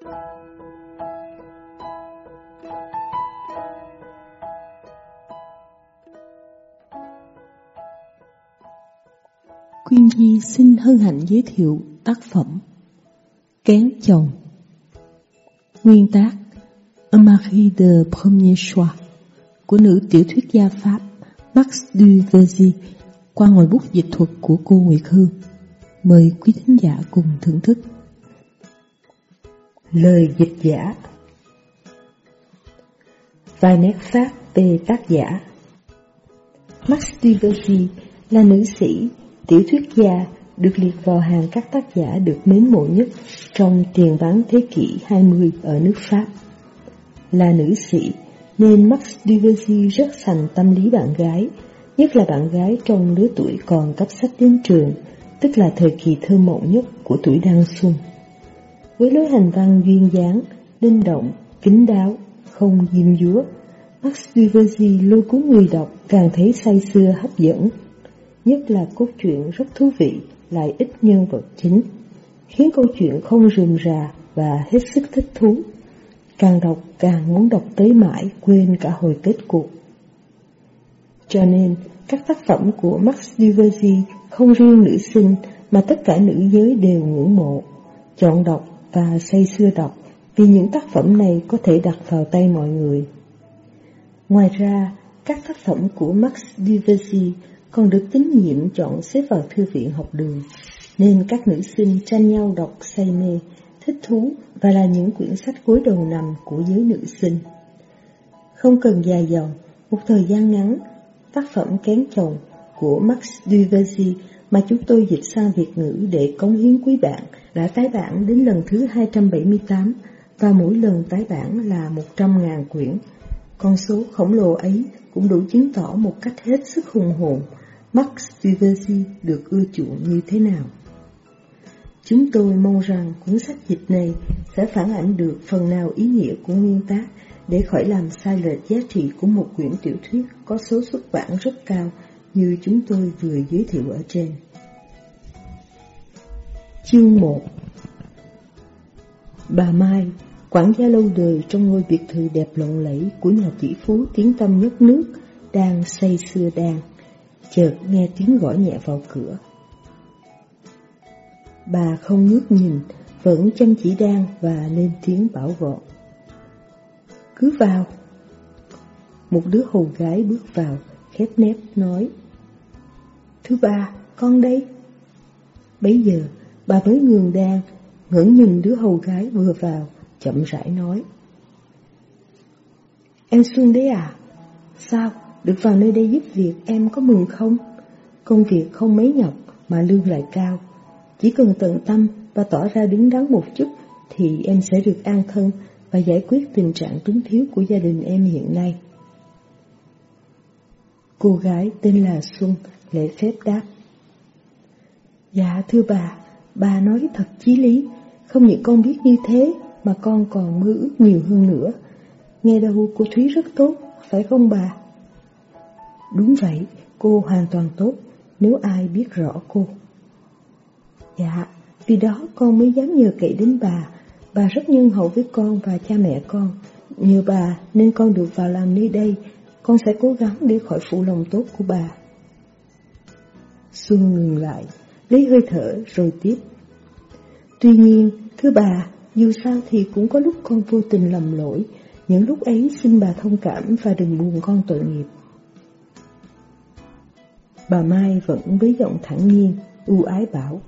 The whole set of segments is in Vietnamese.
Quyên Nhi xin hân hạnh giới thiệu tác phẩm Kén chồng Nguyên tác Marie de Premier Choix của nữ tiểu thuyết gia Pháp Max Duvergy qua ngòi bút dịch thuật của cô Nguyệt Hương. Mời quý thính giả cùng thưởng thức. Lời dịch giả Vài nét pháp về tác giả Max Duvergy là nữ sĩ, tiểu thuyết gia được liệt vào hàng các tác giả được mến mộ nhất trong tiền ván thế kỷ 20 ở nước Pháp. Là nữ sĩ, nên Max Duvergy rất sành tâm lý bạn gái, nhất là bạn gái trong lứa tuổi còn cấp sách đến trường, tức là thời kỳ thơ mộng nhất của tuổi đang xuân. Với lối hành văn duyên dáng, linh động, kín đáo, không diêm dúa, Max Duvergy lôi cuốn người đọc càng thấy say xưa hấp dẫn. Nhất là cốt truyện rất thú vị, lại ít nhân vật chính, khiến câu chuyện không rườm rà và hết sức thích thú. Càng đọc càng muốn đọc tới mãi quên cả hồi kết cục. Cho nên, các tác phẩm của Max Duvergy không riêng nữ sinh mà tất cả nữ giới đều ngưỡng mộ, chọn đọc và say sưa đọc vì những tác phẩm này có thể đặt vào tay mọi người. Ngoài ra, các tác phẩm của Max Diversi còn được tín nhiệm chọn xếp vào thư viện học đường, nên các nữ sinh tranh nhau đọc say mê, thích thú và là những quyển sách gối đầu nằm của giới nữ sinh. Không cần dài dòng, một thời gian ngắn, tác phẩm Kén chồng của Max Diversi mà chúng tôi dịch sang Việt ngữ để cống hiến quý bạn đã tái bản đến lần thứ 278 và mỗi lần tái bản là 100.000 quyển. Con số khổng lồ ấy cũng đủ chứng tỏ một cách hết sức hùng hồn Max Duvergy được ưa chuộng như thế nào. Chúng tôi mong rằng cuốn sách dịch này sẽ phản ảnh được phần nào ý nghĩa của nguyên tác để khỏi làm sai lệch giá trị của một quyển tiểu thuyết có số xuất bản rất cao như chúng tôi vừa giới thiệu ở trên. Chương 1 Bà Mai, quản gia lâu đời trong ngôi biệt thự đẹp lộng lẫy của nhà tỷ phú tiếng tâm nhất nước, đang say sưa đang chợt nghe tiếng gõ nhẹ vào cửa. Bà không ngước nhìn, vẫn chăm chỉ đang và lên tiếng bảo gọn. Cứ vào. Một đứa hầu gái bước vào, khép nép nói. Thứ ba, con đây. Bấy giờ, bà mới ngường đang, ngẩng nhìn đứa hầu gái vừa vào, chậm rãi nói. Em Xuân đấy à? Sao? Được vào nơi đây giúp việc em có mừng không? Công việc không mấy nhọc mà lương lại cao. Chỉ cần tận tâm và tỏ ra đứng đắn một chút thì em sẽ được an thân và giải quyết tình trạng túng thiếu của gia đình em hiện nay. Cô gái tên là Xuân lễ phép đáp. Dạ thưa bà, bà nói thật chí lý, không những con biết như thế mà con còn mơ ước nhiều hơn nữa. Nghe đâu cô Thúy rất tốt, phải không bà? Đúng vậy, cô hoàn toàn tốt, nếu ai biết rõ cô. Dạ, vì đó con mới dám nhờ cậy đến bà, bà rất nhân hậu với con và cha mẹ con. Nhờ bà nên con được vào làm nơi đây, con sẽ cố gắng để khỏi phụ lòng tốt của bà. Xuân ngừng lại, lấy hơi thở rồi tiếp. Tuy nhiên, thưa bà, dù sao thì cũng có lúc con vô tình lầm lỗi, những lúc ấy xin bà thông cảm và đừng buồn con tội nghiệp. Bà Mai vẫn với giọng thẳng nhiên, ưu ái bảo.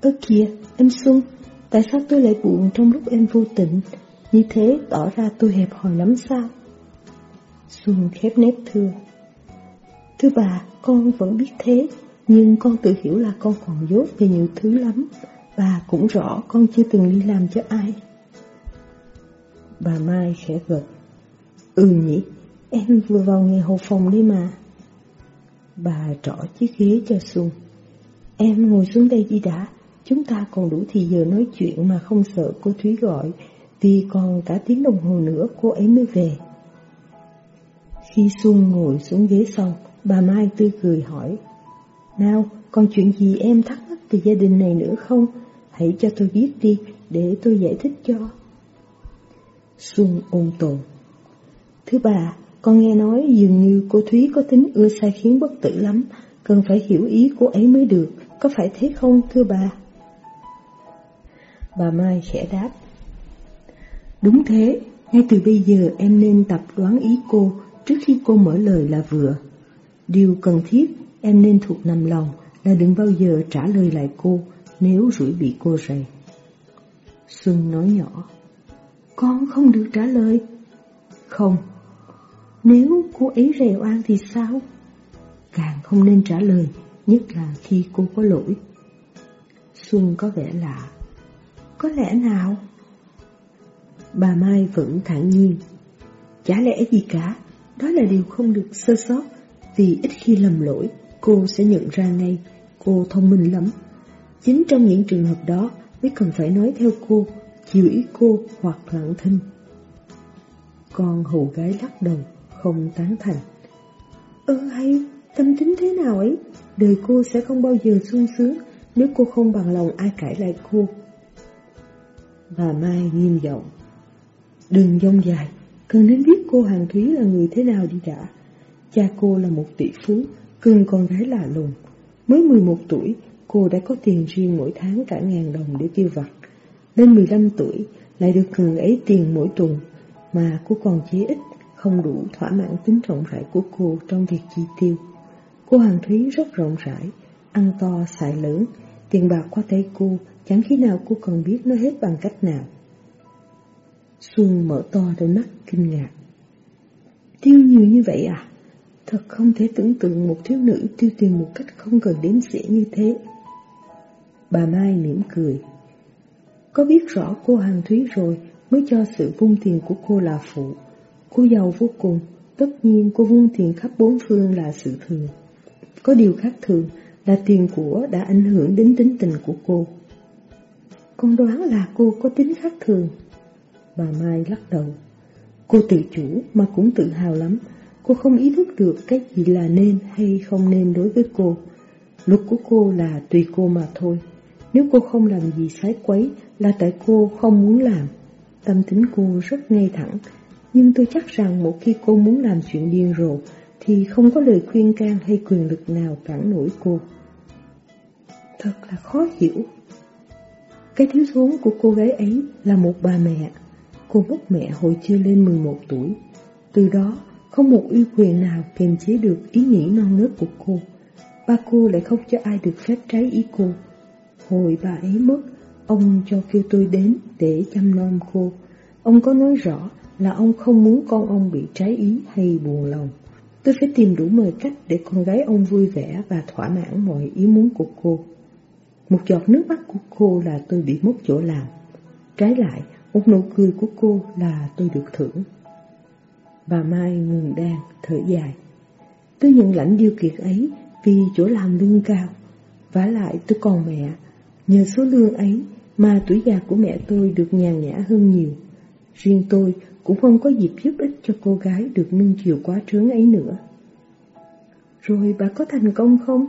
Ơ kìa, em Xuân, tại sao tôi lại buồn trong lúc em vô tình? Như thế tỏ ra tôi hẹp hòi lắm sao? Xuân khép nếp thưa. Thưa bà, con vẫn biết thế, nhưng con tự hiểu là con còn dốt về nhiều thứ lắm. Bà cũng rõ con chưa từng đi làm cho ai. Bà Mai khẽ gật. Ừ nhỉ, em vừa vào nghề hầu phòng đi mà. Bà trỏ chiếc ghế cho Xuân. Em ngồi xuống đây đi đã, chúng ta còn đủ thì giờ nói chuyện mà không sợ cô Thúy gọi, vì còn cả tiếng đồng hồ nữa cô ấy mới về. Khi Xuân ngồi xuống ghế xong, bà Mai tươi cười hỏi, nào, còn chuyện gì em thắc mắc về gia đình này nữa không? Hãy cho tôi biết đi, để tôi giải thích cho. Xuân ôn tồn Thứ ba, con nghe nói dường như cô Thúy có tính ưa sai khiến bất tử lắm, cần phải hiểu ý cô ấy mới được, có phải thế không thưa bà? Bà Mai khẽ đáp. Đúng thế, ngay từ bây giờ em nên tập đoán ý cô trước khi cô mở lời là vừa. Điều cần thiết em nên thuộc nằm lòng là đừng bao giờ trả lời lại cô nếu rủi bị cô rầy. Xuân nói nhỏ, con không được trả lời. Không, nếu cô ấy rèo oan thì sao? Càng không nên trả lời, nhất là khi cô có lỗi. Xuân có vẻ lạ. Có lẽ nào? Bà Mai vẫn thản nhiên. Chả lẽ gì cả, đó là điều không được sơ sót, vì ít khi lầm lỗi, cô sẽ nhận ra ngay, cô thông minh lắm. Chính trong những trường hợp đó mới cần phải nói theo cô, chiều ý cô hoặc lặng thinh. Con hầu gái lắc đầu, không tán thành. Ơ hay, tâm tính thế nào ấy, đời cô sẽ không bao giờ sung sướng nếu cô không bằng lòng ai cãi lại cô. Bà Mai nghiêm giọng Đừng dông dài, cần đến biết cô Hàng Thúy là người thế nào đi đã. Cha cô là một tỷ phú, cưng con gái lạ lùng. Mới 11 tuổi, cô đã có tiền riêng mỗi tháng cả ngàn đồng để tiêu vặt. Lên 15 tuổi, lại được cưng ấy tiền mỗi tuần, mà cô còn chế ít, không đủ thỏa mãn tính rộng rãi của cô trong việc chi tiêu. Cô Hàng Thúy rất rộng rãi, ăn to, xài lớn, tiền bạc qua tay cô, chẳng khi nào cô còn biết nó hết bằng cách nào. Xuân mở to đôi mắt kinh ngạc. Tiêu nhiều như vậy à? Thật không thể tưởng tượng một thiếu nữ tiêu tiền một cách không cần đếm xỉa như thế. Bà Mai mỉm cười. Có biết rõ cô Hàng Thúy rồi mới cho sự vung tiền của cô là phụ. Cô giàu vô cùng, tất nhiên cô vung tiền khắp bốn phương là sự thường. Có điều khác thường là tiền của đã ảnh hưởng đến tính tình của cô. Con đoán là cô có tính khác thường. Bà Mai lắc đầu. Cô tự chủ mà cũng tự hào lắm. Cô không ý thức được cái gì là nên hay không nên đối với cô. Luật của cô là tùy cô mà thôi. Nếu cô không làm gì sái quấy là tại cô không muốn làm. Tâm tính cô rất ngay thẳng. Nhưng tôi chắc rằng một khi cô muốn làm chuyện điên rồ thì không có lời khuyên can hay quyền lực nào cản nổi cô. Thật là khó hiểu. Cái thiếu thốn của cô gái ấy là một bà mẹ. Cô mất mẹ hồi chưa lên 11 tuổi. Từ đó, không một uy quyền nào kiềm chế được ý nghĩ non nớt của cô. Ba cô lại không cho ai được phép trái ý cô. Hồi bà ấy mất, ông cho kêu tôi đến để chăm nom cô. Ông có nói rõ là ông không muốn con ông bị trái ý hay buồn lòng. Tôi phải tìm đủ mời cách để con gái ông vui vẻ và thỏa mãn mọi ý muốn của cô. Một giọt nước mắt của cô là tôi bị mất chỗ làm. Trái lại, một nụ cười của cô là tôi được thưởng. Bà Mai ngừng đàn, thở dài. Tôi nhận lãnh điều kiện ấy vì chỗ làm lương cao. vả lại tôi còn mẹ, nhờ số lương ấy mà tuổi già của mẹ tôi được nhàn nhã hơn nhiều. Riêng tôi cũng không có dịp giúp ích cho cô gái được nâng chiều quá trướng ấy nữa. Rồi bà có thành công không?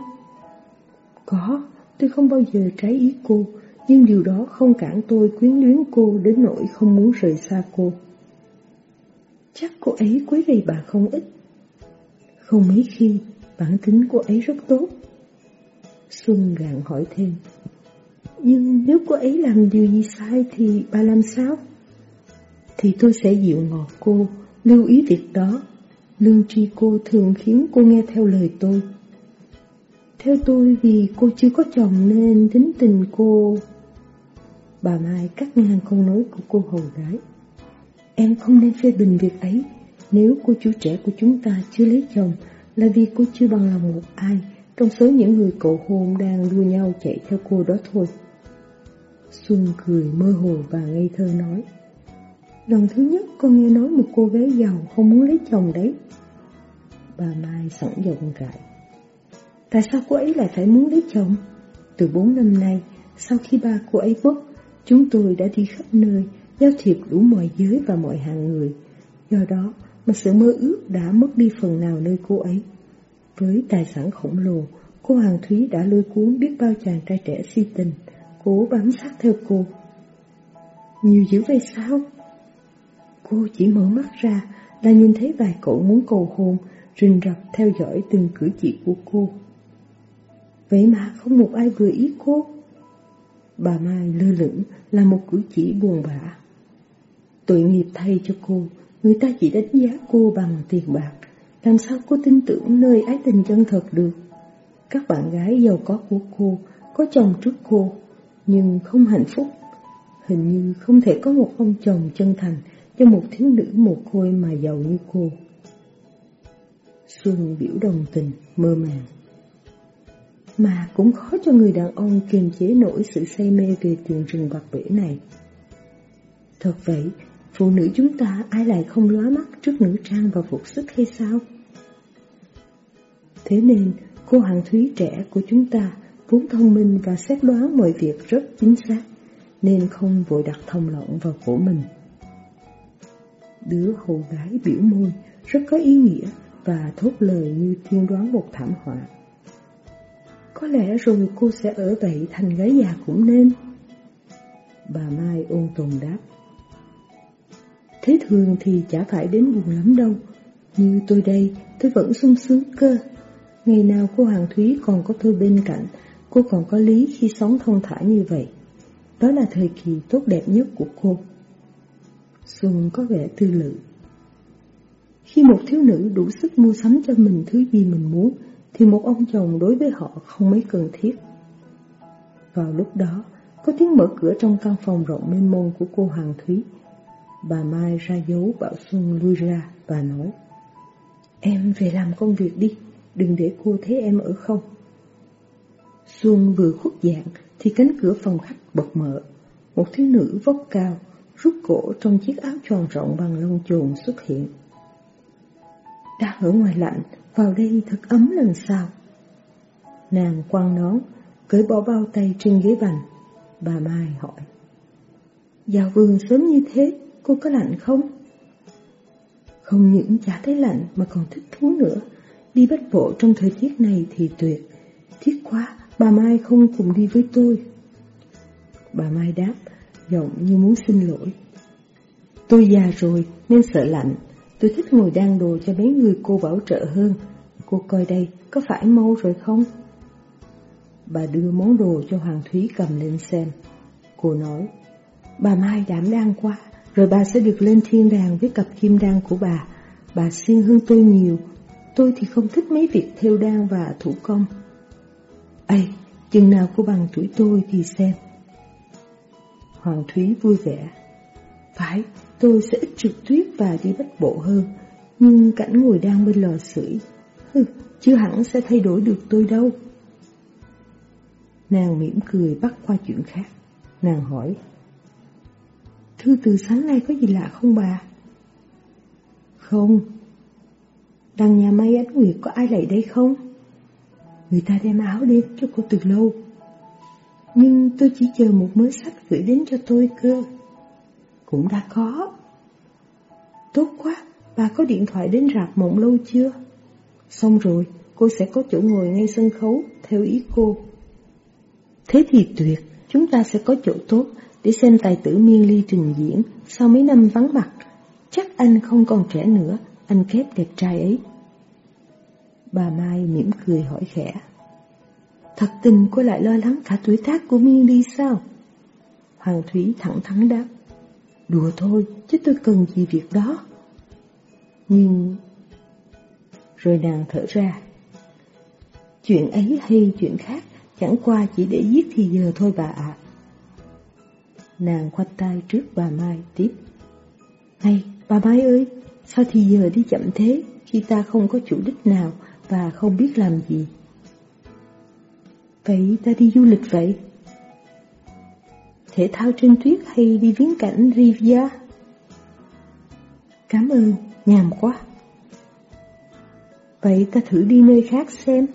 Có, tôi không bao giờ trái ý cô, nhưng điều đó không cản tôi quyến luyến cô đến nỗi không muốn rời xa cô. Chắc cô ấy quấy rầy bà không ít. Không mấy khi, bản tính cô ấy rất tốt. Xuân gạn hỏi thêm. Nhưng nếu cô ấy làm điều gì sai thì bà làm sao? Thì tôi sẽ dịu ngọt cô, lưu ý việc đó. Lương tri cô thường khiến cô nghe theo lời tôi. Theo tôi vì cô chưa có chồng nên tính tình cô... Bà Mai cắt ngang câu nói của cô hầu gái. Em không nên phê bình việc ấy, nếu cô chú trẻ của chúng ta chưa lấy chồng là vì cô chưa bằng lòng một ai trong số những người cậu hôn đang đua nhau chạy theo cô đó thôi. Xuân cười mơ hồ và ngây thơ nói. Lần thứ nhất con nghe nói một cô gái giàu không muốn lấy chồng đấy. Bà Mai sẵn giọng cãi. Tại sao cô ấy lại phải muốn lấy chồng? Từ bốn năm nay, sau khi ba cô ấy mất, chúng tôi đã đi khắp nơi, giao thiệp đủ mọi giới và mọi hạng người. Do đó mà sự mơ ước đã mất đi phần nào nơi cô ấy. Với tài sản khổng lồ, cô Hoàng Thúy đã lôi cuốn biết bao chàng trai trẻ si tình, cố bám sát theo cô. Nhiều dữ vậy sao? Cô chỉ mở mắt ra là nhìn thấy vài cậu muốn cầu hôn, rình rập theo dõi từng cử chỉ của cô. Vậy mà không một ai vừa ý cô. Bà Mai lơ lửng là một cử chỉ buồn bã. Tội nghiệp thay cho cô, người ta chỉ đánh giá cô bằng tiền bạc. Làm sao cô tin tưởng nơi ái tình chân thật được? Các bạn gái giàu có của cô có chồng trước cô, nhưng không hạnh phúc. Hình như không thể có một ông chồng chân thành cho một thiếu nữ mồ côi mà giàu như cô. Xuân biểu đồng tình, mơ màng. Mà cũng khó cho người đàn ông kiềm chế nổi sự say mê về tiền rừng bạc bể này. Thật vậy, phụ nữ chúng ta ai lại không lóa mắt trước nữ trang và phục sức hay sao? Thế nên, cô hàng thúy trẻ của chúng ta vốn thông minh và xét đoán mọi việc rất chính xác, nên không vội đặt thông lộn vào cổ mình. Đứa hầu gái biểu môi rất có ý nghĩa và thốt lời như tiên đoán một thảm họa. Có lẽ rồi cô sẽ ở vậy thành gái già cũng nên. Bà Mai ôn tồn đáp. Thế thường thì chả phải đến buồn lắm đâu. Như tôi đây, tôi vẫn sung sướng cơ. Ngày nào cô Hàng Thúy còn có tôi bên cạnh, cô còn có lý khi sống thông thả như vậy. Đó là thời kỳ tốt đẹp nhất của cô. Xuân có vẻ tư lự. Khi một thiếu nữ đủ sức mua sắm cho mình thứ gì mình muốn, thì một ông chồng đối với họ không mấy cần thiết. Vào lúc đó, có tiếng mở cửa trong căn phòng rộng mênh mông của cô Hoàng Thúy. Bà Mai ra dấu bảo Xuân lui ra và nói Em về làm công việc đi, đừng để cô thấy em ở không. Xuân vừa khuất dạng thì cánh cửa phòng khách bật mở. Một thiếu nữ vóc cao, rút cổ trong chiếc áo tròn rộng bằng lông chồn xuất hiện. Đang ở ngoài lạnh, vào đây thật ấm lần sau Nàng quăng nón, cởi bỏ bao tay trên ghế bành. Bà Mai hỏi. Vào vườn sớm như thế, cô có lạnh không? Không những chả thấy lạnh mà còn thích thú nữa. Đi bắt bộ trong thời tiết này thì tuyệt. Tiếc quá, bà Mai không cùng đi với tôi. Bà Mai đáp, giọng như muốn xin lỗi. Tôi già rồi nên sợ lạnh, tôi thích ngồi đan đồ cho mấy người cô bảo trợ hơn. Cô coi đây, có phải mau rồi không? Bà đưa món đồ cho Hoàng Thúy cầm lên xem. Cô nói, bà Mai đảm đang quá, rồi bà sẽ được lên thiên đàng với cặp kim đan của bà. Bà siêng hơn tôi nhiều, tôi thì không thích mấy việc theo đan và thủ công. Ây, chừng nào cô bằng tuổi tôi thì xem. Hoàng Thúy vui vẻ. Phải, tôi sẽ ít trượt tuyết và đi bắt bộ hơn, nhưng cảnh ngồi đang bên lò sưởi, hừ, chưa hẳn sẽ thay đổi được tôi đâu. Nàng mỉm cười bắt qua chuyện khác. Nàng hỏi, Thư từ sáng nay có gì lạ không bà? Không. Đằng nhà may ánh nguyệt có ai lại đây không? Người ta đem áo đến cho cô từ lâu. Nhưng tôi chỉ chờ một mớ sách gửi đến cho tôi cơ. Cũng đã có. Tốt quá, bà có điện thoại đến rạp mộng lâu chưa? Xong rồi, cô sẽ có chỗ ngồi ngay sân khấu, theo ý cô. Thế thì tuyệt, chúng ta sẽ có chỗ tốt để xem tài tử Miên Ly trình diễn sau mấy năm vắng mặt. Chắc anh không còn trẻ nữa, anh khép đẹp trai ấy. Bà Mai mỉm cười hỏi khẽ. Thật tình cô lại lo lắng cả tuổi tác của Miên Ly sao? Hoàng Thúy thẳng thắn đáp. Đùa thôi, chứ tôi cần gì việc đó. Nhưng... Rồi nàng thở ra. Chuyện ấy hay chuyện khác, chẳng qua chỉ để giết thì giờ thôi bà ạ. Nàng khoanh tay trước bà Mai tiếp. Này, bà Mai ơi, sao thì giờ đi chậm thế khi ta không có chủ đích nào và không biết làm gì? Vậy ta đi du lịch vậy? Thể thao trên tuyết hay đi viếng cảnh Rivia? Cảm ơn, nhàm quá. Vậy ta thử đi nơi khác xem.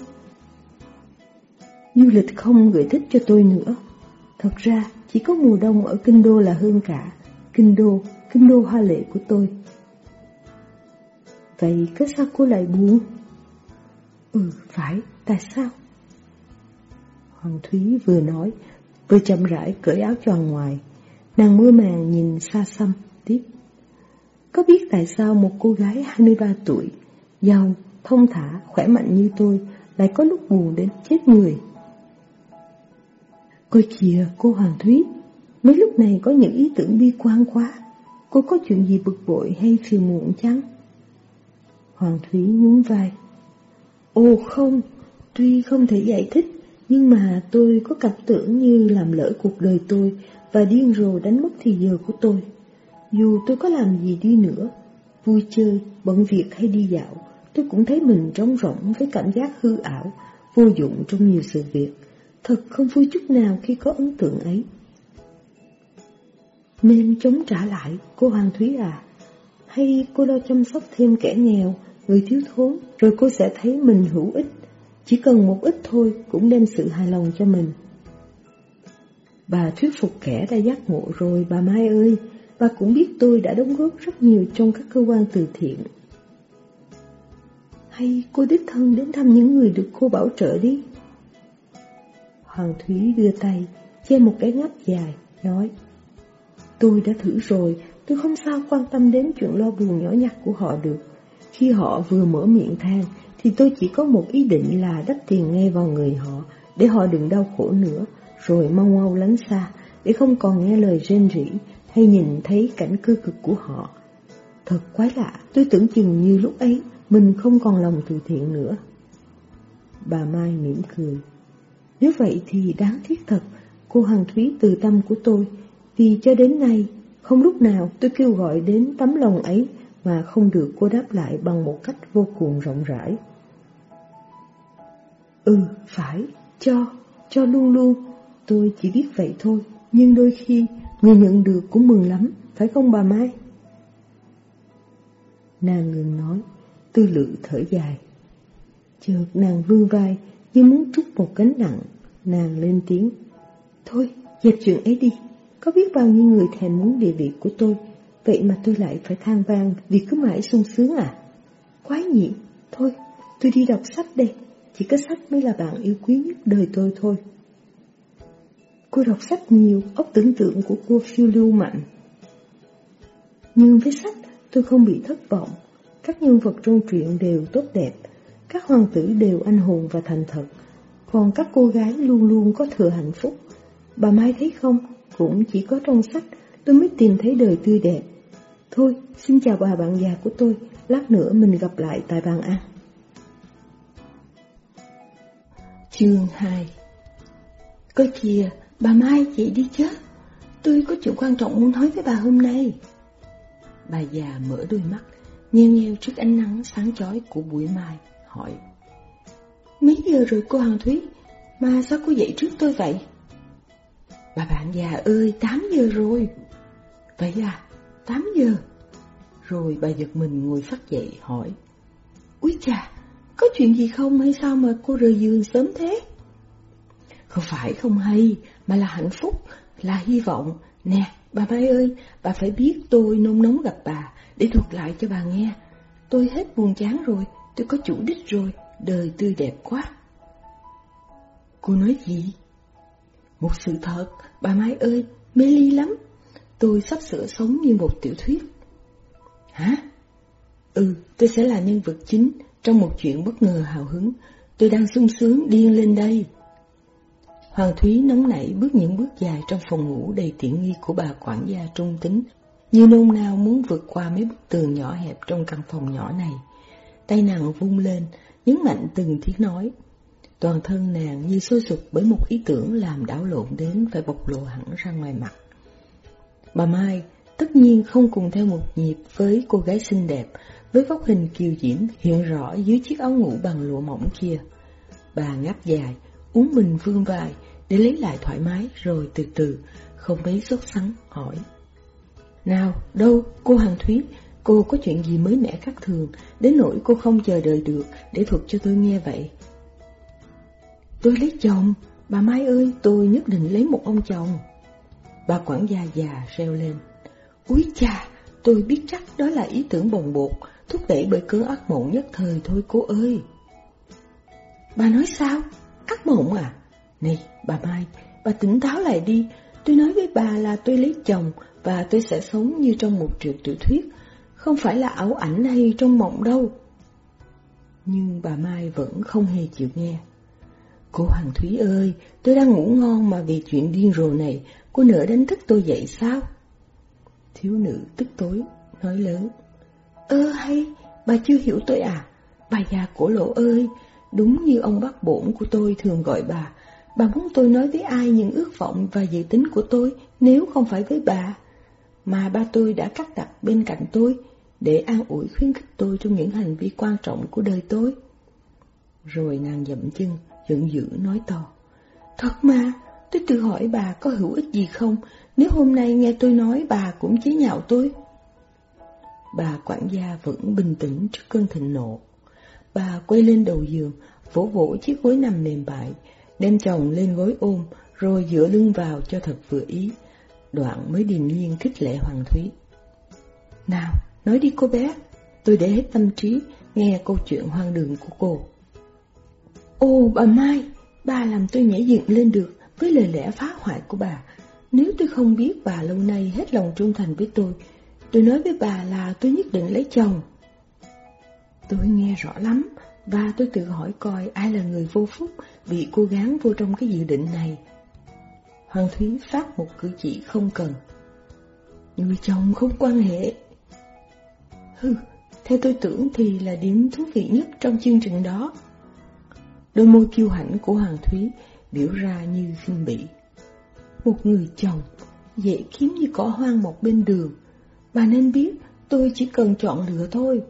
Du lịch không gợi thích cho tôi nữa. Thật ra, chỉ có mùa đông ở Kinh Đô là hơn cả. Kinh Đô, Kinh Đô hoa lệ của tôi. Vậy cớ sao cô lại buồn? Ừ, phải, tại sao? Hoàng Thúy vừa nói, vừa chậm rãi cởi áo choàng ngoài. Nàng mơ màng nhìn xa xăm, tiếp. Có biết tại sao một cô gái 23 tuổi, giàu, thông thả, khỏe mạnh như tôi lại có lúc buồn đến chết người? Coi kìa cô Hoàng Thúy, mấy lúc này có những ý tưởng bi quan quá, cô có chuyện gì bực bội hay phiền muộn chăng? Hoàng Thúy nhún vai. Ồ không, tuy không thể giải thích, nhưng mà tôi có cảm tưởng như làm lỡ cuộc đời tôi và điên rồ đánh mất thì giờ của tôi. Dù tôi có làm gì đi nữa, vui chơi, bận việc hay đi dạo, tôi cũng thấy mình trống rỗng với cảm giác hư ảo, vô dụng trong nhiều sự việc. Thật không vui chút nào khi có ấn tượng ấy. Nên chống trả lại, cô Hoàng Thúy à? Hay cô lo chăm sóc thêm kẻ nghèo, người thiếu thốn, rồi cô sẽ thấy mình hữu ích. Chỉ cần một ít thôi cũng đem sự hài lòng cho mình. Bà thuyết phục kẻ đã giác ngộ rồi, bà Mai ơi, bà cũng biết tôi đã đóng góp rất nhiều trong các cơ quan từ thiện. Hay cô đích thân đến thăm những người được cô bảo trợ đi? Hoàng Thúy đưa tay, che một cái ngáp dài, nói Tôi đã thử rồi, tôi không sao quan tâm đến chuyện lo buồn nhỏ nhặt của họ được. Khi họ vừa mở miệng than, thì tôi chỉ có một ý định là đắp tiền ngay vào người họ, để họ đừng đau khổ nữa, rồi mau mau lánh xa, để không còn nghe lời rên rỉ hay nhìn thấy cảnh cơ cực của họ. Thật quái lạ, tôi tưởng chừng như lúc ấy mình không còn lòng từ thiện nữa. Bà Mai mỉm cười. Nếu vậy thì đáng thiết thật, cô Hằng Thúy từ tâm của tôi, vì cho đến nay, không lúc nào tôi kêu gọi đến tấm lòng ấy mà không được cô đáp lại bằng một cách vô cùng rộng rãi. Ừ, phải, cho, cho luôn luôn, tôi chỉ biết vậy thôi, nhưng đôi khi người nhận được cũng mừng lắm, phải không bà Mai? Nàng ngừng nói, tư lự thở dài. Chợt nàng vương vai như muốn trút một gánh nặng, nàng lên tiếng. Thôi, dẹp chuyện ấy đi, có biết bao nhiêu người thèm muốn địa vị của tôi, vậy mà tôi lại phải than vang vì cứ mãi sung sướng à? Quái nhỉ, thôi, tôi đi đọc sách đây, chỉ có sách mới là bạn yêu quý nhất đời tôi thôi. Cô đọc sách nhiều, óc tưởng tượng của cô phiêu lưu mạnh. Nhưng với sách, tôi không bị thất vọng. Các nhân vật trong truyện đều tốt đẹp, các hoàng tử đều anh hùng và thành thật, còn các cô gái luôn luôn có thừa hạnh phúc. Bà Mai thấy không, cũng chỉ có trong sách tôi mới tìm thấy đời tươi đẹp. Thôi, xin chào bà bạn già của tôi, lát nữa mình gặp lại tại bàn ăn. Chương 2 Coi kìa, bà Mai chị đi chứ, tôi có chuyện quan trọng muốn nói với bà hôm nay. Bà già mở đôi mắt, nheo nheo trước ánh nắng sáng chói của buổi mai, hỏi. Mấy giờ rồi cô Hằng Thúy, mà sao cô dậy trước tôi vậy? Bà bạn già ơi, 8 giờ rồi. Vậy à, 8 giờ. Rồi bà giật mình ngồi phát dậy hỏi. Úi chà, có chuyện gì không hay sao mà cô rời giường sớm thế? Không phải không hay, mà là hạnh phúc, là hy vọng. Nè, bà Mai ơi, bà phải biết tôi nôn nóng gặp bà, để thuật lại cho bà nghe. Tôi hết buồn chán rồi, tôi có chủ đích rồi, đời tươi đẹp quá. Cô nói gì? Một sự thật, bà Mai ơi, mê ly lắm. Tôi sắp sửa sống như một tiểu thuyết. Hả? Ừ, tôi sẽ là nhân vật chính trong một chuyện bất ngờ hào hứng. Tôi đang sung sướng điên lên đây. Hoàng Thúy nóng nảy bước những bước dài trong phòng ngủ đầy tiện nghi của bà quản gia trung tính, như nôn nao muốn vượt qua mấy bức tường nhỏ hẹp trong căn phòng nhỏ này. Tay nàng vung lên, nhấn mạnh từng tiếng nói. Toàn thân nàng như sôi sục bởi một ý tưởng làm đảo lộn đến phải bộc lộ hẳn ra ngoài mặt. Bà Mai tất nhiên không cùng theo một nhịp với cô gái xinh đẹp, với vóc hình kiều diễm hiện rõ dưới chiếc áo ngủ bằng lụa mỏng kia. Bà ngáp dài, uống mình vương vai để lấy lại thoải mái rồi từ từ, không mấy sốt sắng, hỏi. Nào, đâu, cô Hằng Thúy, cô có chuyện gì mới mẻ khác thường, đến nỗi cô không chờ đợi được để thuật cho tôi nghe vậy. Tôi lấy chồng, bà Mai ơi, tôi nhất định lấy một ông chồng. Bà quản gia già reo lên. Úi cha, tôi biết chắc đó là ý tưởng bồng bột, thúc đẩy bởi cơn ác mộng nhất thời thôi cô ơi. Bà nói sao? Ác mộng à? Này, bà Mai, bà tỉnh táo lại đi, tôi nói với bà là tôi lấy chồng và tôi sẽ sống như trong một truyện tiểu thuyết, không phải là ảo ảnh hay trong mộng đâu. Nhưng bà Mai vẫn không hề chịu nghe. Cô Hoàng Thúy ơi, tôi đang ngủ ngon mà vì chuyện điên rồ này, cô nỡ đánh thức tôi dậy sao? Thiếu nữ tức tối, nói lớn. Ơ hay, bà chưa hiểu tôi à? Bà già cổ lỗ ơi, đúng như ông bác bổn của tôi thường gọi bà, bà muốn tôi nói với ai những ước vọng và dự tính của tôi nếu không phải với bà? Mà ba tôi đã cắt đặt bên cạnh tôi để an ủi khuyến khích tôi trong những hành vi quan trọng của đời tôi. Rồi nàng dậm chân, giận dữ nói to. Thật mà, tôi tự hỏi bà có hữu ích gì không nếu hôm nay nghe tôi nói bà cũng chế nhạo tôi? Bà quản gia vẫn bình tĩnh trước cơn thịnh nộ. Bà quay lên đầu giường, vỗ vỗ chiếc gối nằm mềm bại, đem chồng lên gối ôm, rồi dựa lưng vào cho thật vừa ý. Đoạn mới điềm nhiên khích lệ Hoàng Thúy. Nào, nói đi cô bé, tôi để hết tâm trí nghe câu chuyện hoang đường của cô. ô bà Mai, bà làm tôi nhảy dựng lên được với lời lẽ phá hoại của bà. Nếu tôi không biết bà lâu nay hết lòng trung thành với tôi, tôi nói với bà là tôi nhất định lấy chồng. Tôi nghe rõ lắm, và tôi tự hỏi coi ai là người vô phúc bị cô gán vô trong cái dự định này. Hoàng Thúy phát một cử chỉ không cần. Người chồng không quan hệ. Hừ, theo tôi tưởng thì là điểm thú vị nhất trong chương trình đó. Đôi môi kiêu hãnh của Hoàng Thúy biểu ra như khinh bỉ. Một người chồng, dễ kiếm như cỏ hoang một bên đường. Bà nên biết tôi chỉ cần chọn lựa thôi.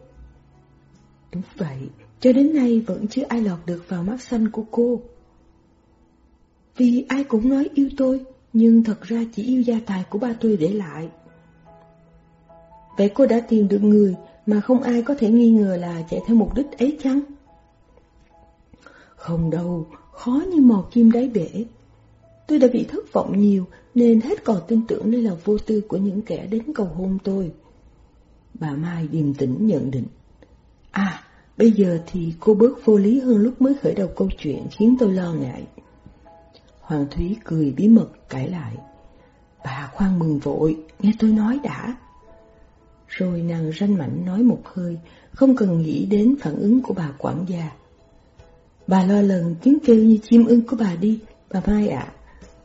Đúng vậy, cho đến nay vẫn chưa ai lọt được vào mắt xanh của cô. Vì ai cũng nói yêu tôi, nhưng thật ra chỉ yêu gia tài của ba tôi để lại. Vậy cô đã tìm được người mà không ai có thể nghi ngờ là chạy theo mục đích ấy chăng? Không đâu, khó như mò kim đáy bể. Tôi đã bị thất vọng nhiều nên hết còn tin tưởng đây là vô tư của những kẻ đến cầu hôn tôi. Bà Mai điềm tĩnh nhận định. À, bây giờ thì cô bớt vô lý hơn lúc mới khởi đầu câu chuyện khiến tôi lo ngại. Hoàng Thúy cười bí mật cãi lại. Bà khoan mừng vội, nghe tôi nói đã. Rồi nàng ranh mảnh nói một hơi, không cần nghĩ đến phản ứng của bà quản gia. Bà lo lần tiếng kêu như chim ưng của bà đi, bà Mai ạ.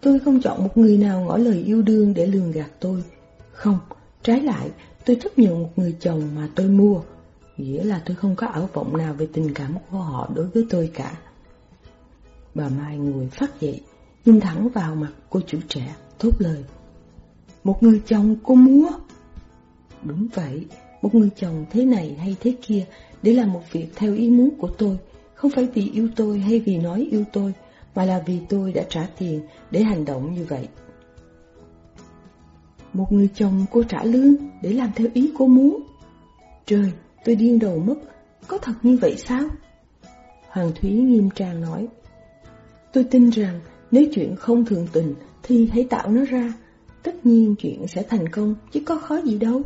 tôi không chọn một người nào ngỏ lời yêu đương để lường gạt tôi. Không, trái lại, tôi chấp nhận một người chồng mà tôi mua. Nghĩa là tôi không có ảo vọng nào về tình cảm của họ đối với tôi cả. Bà Mai ngồi phát dậy, nhìn thẳng vào mặt cô chủ trẻ, thốt lời. Một người chồng cô mua? Đúng vậy, một người chồng thế này hay thế kia để làm một việc theo ý muốn của tôi, không phải vì yêu tôi hay vì nói yêu tôi, mà là vì tôi đã trả tiền để hành động như vậy. Một người chồng cô trả lương để làm theo ý cô muốn. Trời, tôi điên đầu mất, có thật như vậy sao? Hoàng Thúy nghiêm trang nói. Tôi tin rằng nếu chuyện không thường tình thì hãy tạo nó ra, tất nhiên chuyện sẽ thành công chứ có khó gì đâu.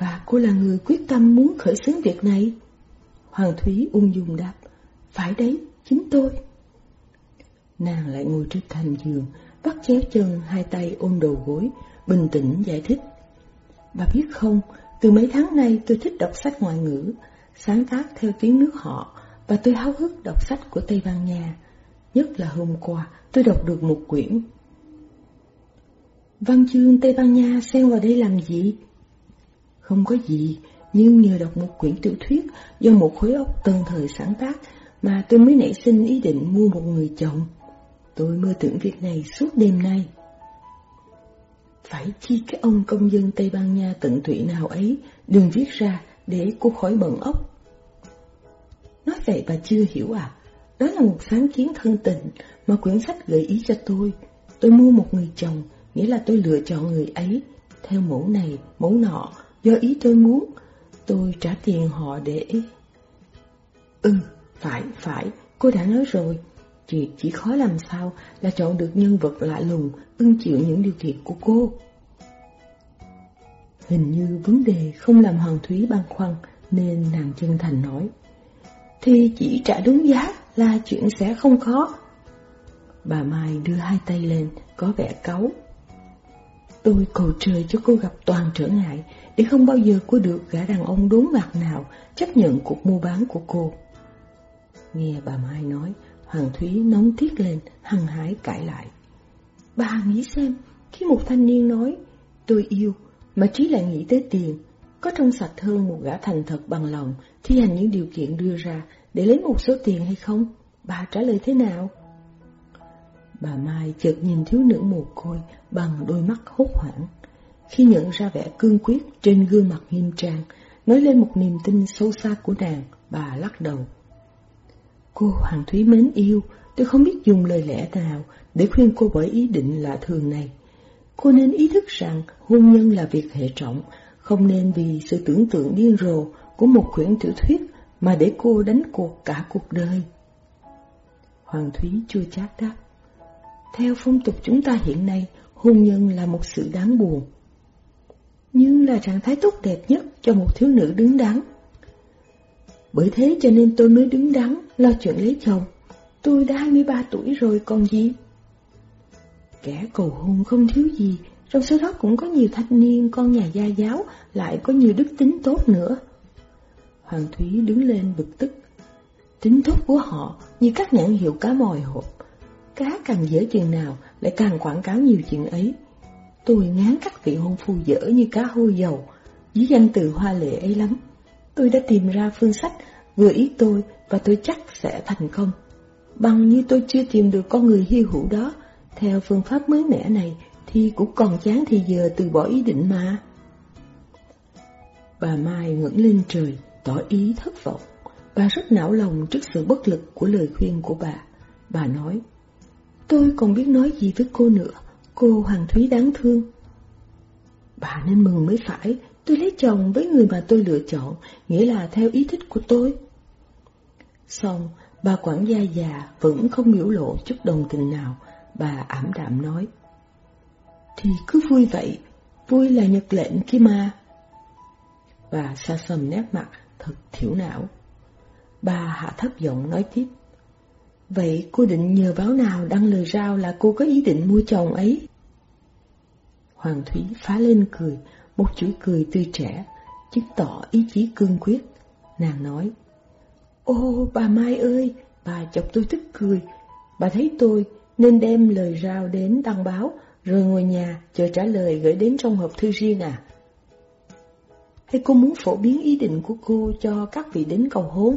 Và cô là người quyết tâm muốn khởi xướng việc này. Hoàng Thúy ung dung đáp, phải đấy, chính tôi. Nàng lại ngồi trên thành giường, bắt chéo chân, hai tay ôm đầu gối, bình tĩnh giải thích. Bà biết không, từ mấy tháng nay tôi thích đọc sách ngoại ngữ, sáng tác theo tiếng nước họ, và tôi háo hức đọc sách của Tây Ban Nha. Nhất là hôm qua, tôi đọc được một quyển. Văn chương Tây Ban Nha xen vào đây làm gì? Không có gì, nhưng nhờ đọc một quyển tiểu thuyết do một khối óc tân thời sáng tác mà tôi mới nảy sinh ý định mua một người chồng. Tôi mơ tưởng việc này suốt đêm nay. Phải chi cái ông công dân Tây Ban Nha tận tụy nào ấy đừng viết ra để cô khỏi bận ốc. Nói vậy bà chưa hiểu à? Đó là một sáng kiến thân tình mà quyển sách gợi ý cho tôi. Tôi mua một người chồng, nghĩa là tôi lựa chọn người ấy, theo mẫu này, mẫu nọ, do ý tôi muốn. Tôi trả tiền họ để... Ừ, phải, phải, cô đã nói rồi. chị chỉ khó làm sao là chọn được nhân vật lạ lùng, ưng chịu những điều kiện của cô. Hình như vấn đề không làm Hoàng Thúy băn khoăn, nên nàng chân thành nói. Thì chỉ trả đúng giá là chuyện sẽ không khó. Bà Mai đưa hai tay lên, có vẻ cáu. Tôi cầu trời cho cô gặp toàn trở ngại để không bao giờ cô được gã đàn ông đốn mặt nào chấp nhận cuộc mua bán của cô. Nghe bà Mai nói, Hoàng Thúy nóng thiết lên, hăng hái cãi lại. Bà nghĩ xem, khi một thanh niên nói, tôi yêu, mà trí lại nghĩ tới tiền, có trong sạch hơn một gã thành thật bằng lòng thi hành những điều kiện đưa ra để lấy một số tiền hay không? Bà trả lời thế nào? Bà Mai chợt nhìn thiếu nữ mồ côi bằng đôi mắt hốt hoảng. Khi nhận ra vẻ cương quyết trên gương mặt nghiêm trang, nói lên một niềm tin sâu xa của nàng, bà lắc đầu. Cô Hoàng Thúy mến yêu, tôi không biết dùng lời lẽ nào để khuyên cô bởi ý định lạ thường này. Cô nên ý thức rằng hôn nhân là việc hệ trọng, không nên vì sự tưởng tượng điên rồ của một quyển tiểu thuyết mà để cô đánh cuộc cả cuộc đời. Hoàng Thúy chưa chát đáp. Theo phong tục chúng ta hiện nay, hôn nhân là một sự đáng buồn. Nhưng là trạng thái tốt đẹp nhất cho một thiếu nữ đứng đắn. Bởi thế cho nên tôi mới đứng đắn lo chuyện lấy chồng. Tôi đã 23 tuổi rồi còn gì? Kẻ cầu hôn không thiếu gì, trong số đó cũng có nhiều thanh niên con nhà gia giáo, lại có nhiều đức tính tốt nữa. Hoàng Thúy đứng lên bực tức. Tính tốt của họ như các nhãn hiệu cá mòi hộp. Cá càng dễ chừng nào lại càng quảng cáo nhiều chuyện ấy. Tôi ngán các vị hôn phu dở như cá hôi dầu, với danh từ hoa lệ ấy lắm. Tôi đã tìm ra phương sách vừa ý tôi và tôi chắc sẽ thành công. Bằng như tôi chưa tìm được con người hiu hữu đó, theo phương pháp mới mẻ này thì cũng còn chán thì giờ từ bỏ ý định mà. Bà Mai ngẩng lên trời, tỏ ý thất vọng. Bà rất não lòng trước sự bất lực của lời khuyên của bà. Bà nói, tôi còn biết nói gì với cô nữa, cô Hoàng Thúy đáng thương. Bà nên mừng mới phải, tôi lấy chồng với người mà tôi lựa chọn, nghĩa là theo ý thích của tôi. Xong, bà quản gia già vẫn không biểu lộ chút đồng tình nào, bà ảm đạm nói. Thì cứ vui vậy, vui là nhật lệnh kia mà. Bà xa xăm nét mặt, thật thiểu não. Bà hạ thấp giọng nói tiếp. Vậy cô định nhờ báo nào đăng lời rao là cô có ý định mua chồng ấy? Hoàng Thúy phá lên cười, một chuỗi cười tươi trẻ, chứng tỏ ý chí cương quyết. Nàng nói, Ô bà Mai ơi, bà chọc tôi tức cười, bà thấy tôi nên đem lời rao đến đăng báo, rồi ngồi nhà chờ trả lời gửi đến trong hộp thư riêng à? Hay cô muốn phổ biến ý định của cô cho các vị đến cầu hôn?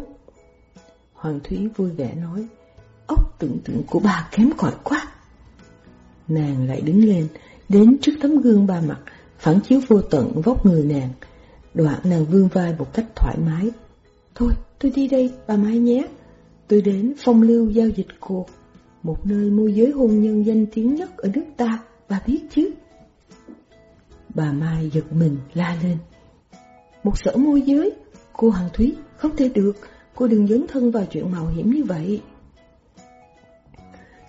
Hoàng Thúy vui vẻ nói, ốc tưởng tượng của bà kém cỏi quá. Nàng lại đứng lên, đến trước tấm gương ba mặt, phản chiếu vô tận vóc người nàng. Đoạn nàng vươn vai một cách thoải mái. Thôi, tôi đi đây, bà Mai nhé. Tôi đến phong lưu giao dịch cuộc, một nơi môi giới hôn nhân danh tiếng nhất ở nước ta, bà biết chứ. Bà Mai giật mình la lên. Một sở môi giới, cô Hằng Thúy, không thể được, cô đừng dấn thân vào chuyện mạo hiểm như vậy.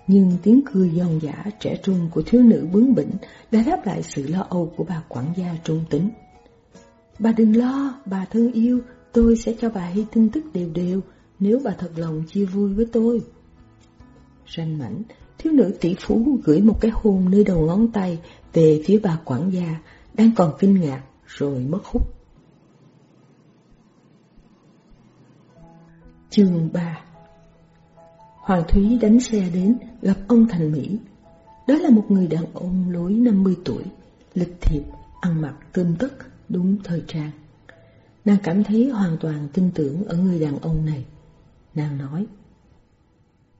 Nhưng tiếng cười giòn giả trẻ trung của thiếu nữ bướng bỉnh đã đáp lại sự lo âu của bà quản gia trung tính. Bà đừng lo, bà thân yêu, tôi sẽ cho bà hay tin tức đều đều nếu bà thật lòng chia vui với tôi. Ranh mảnh, thiếu nữ tỷ phú gửi một cái hôn nơi đầu ngón tay về phía bà quản gia, đang còn kinh ngạc rồi mất hút. Chương 3 Hoàng Thúy đánh xe đến gặp ông Thành Mỹ. Đó là một người đàn ông lối 50 tuổi, lịch thiệp, ăn mặc tươm tất, đúng thời trang. Nàng cảm thấy hoàn toàn tin tưởng ở người đàn ông này. Nàng nói,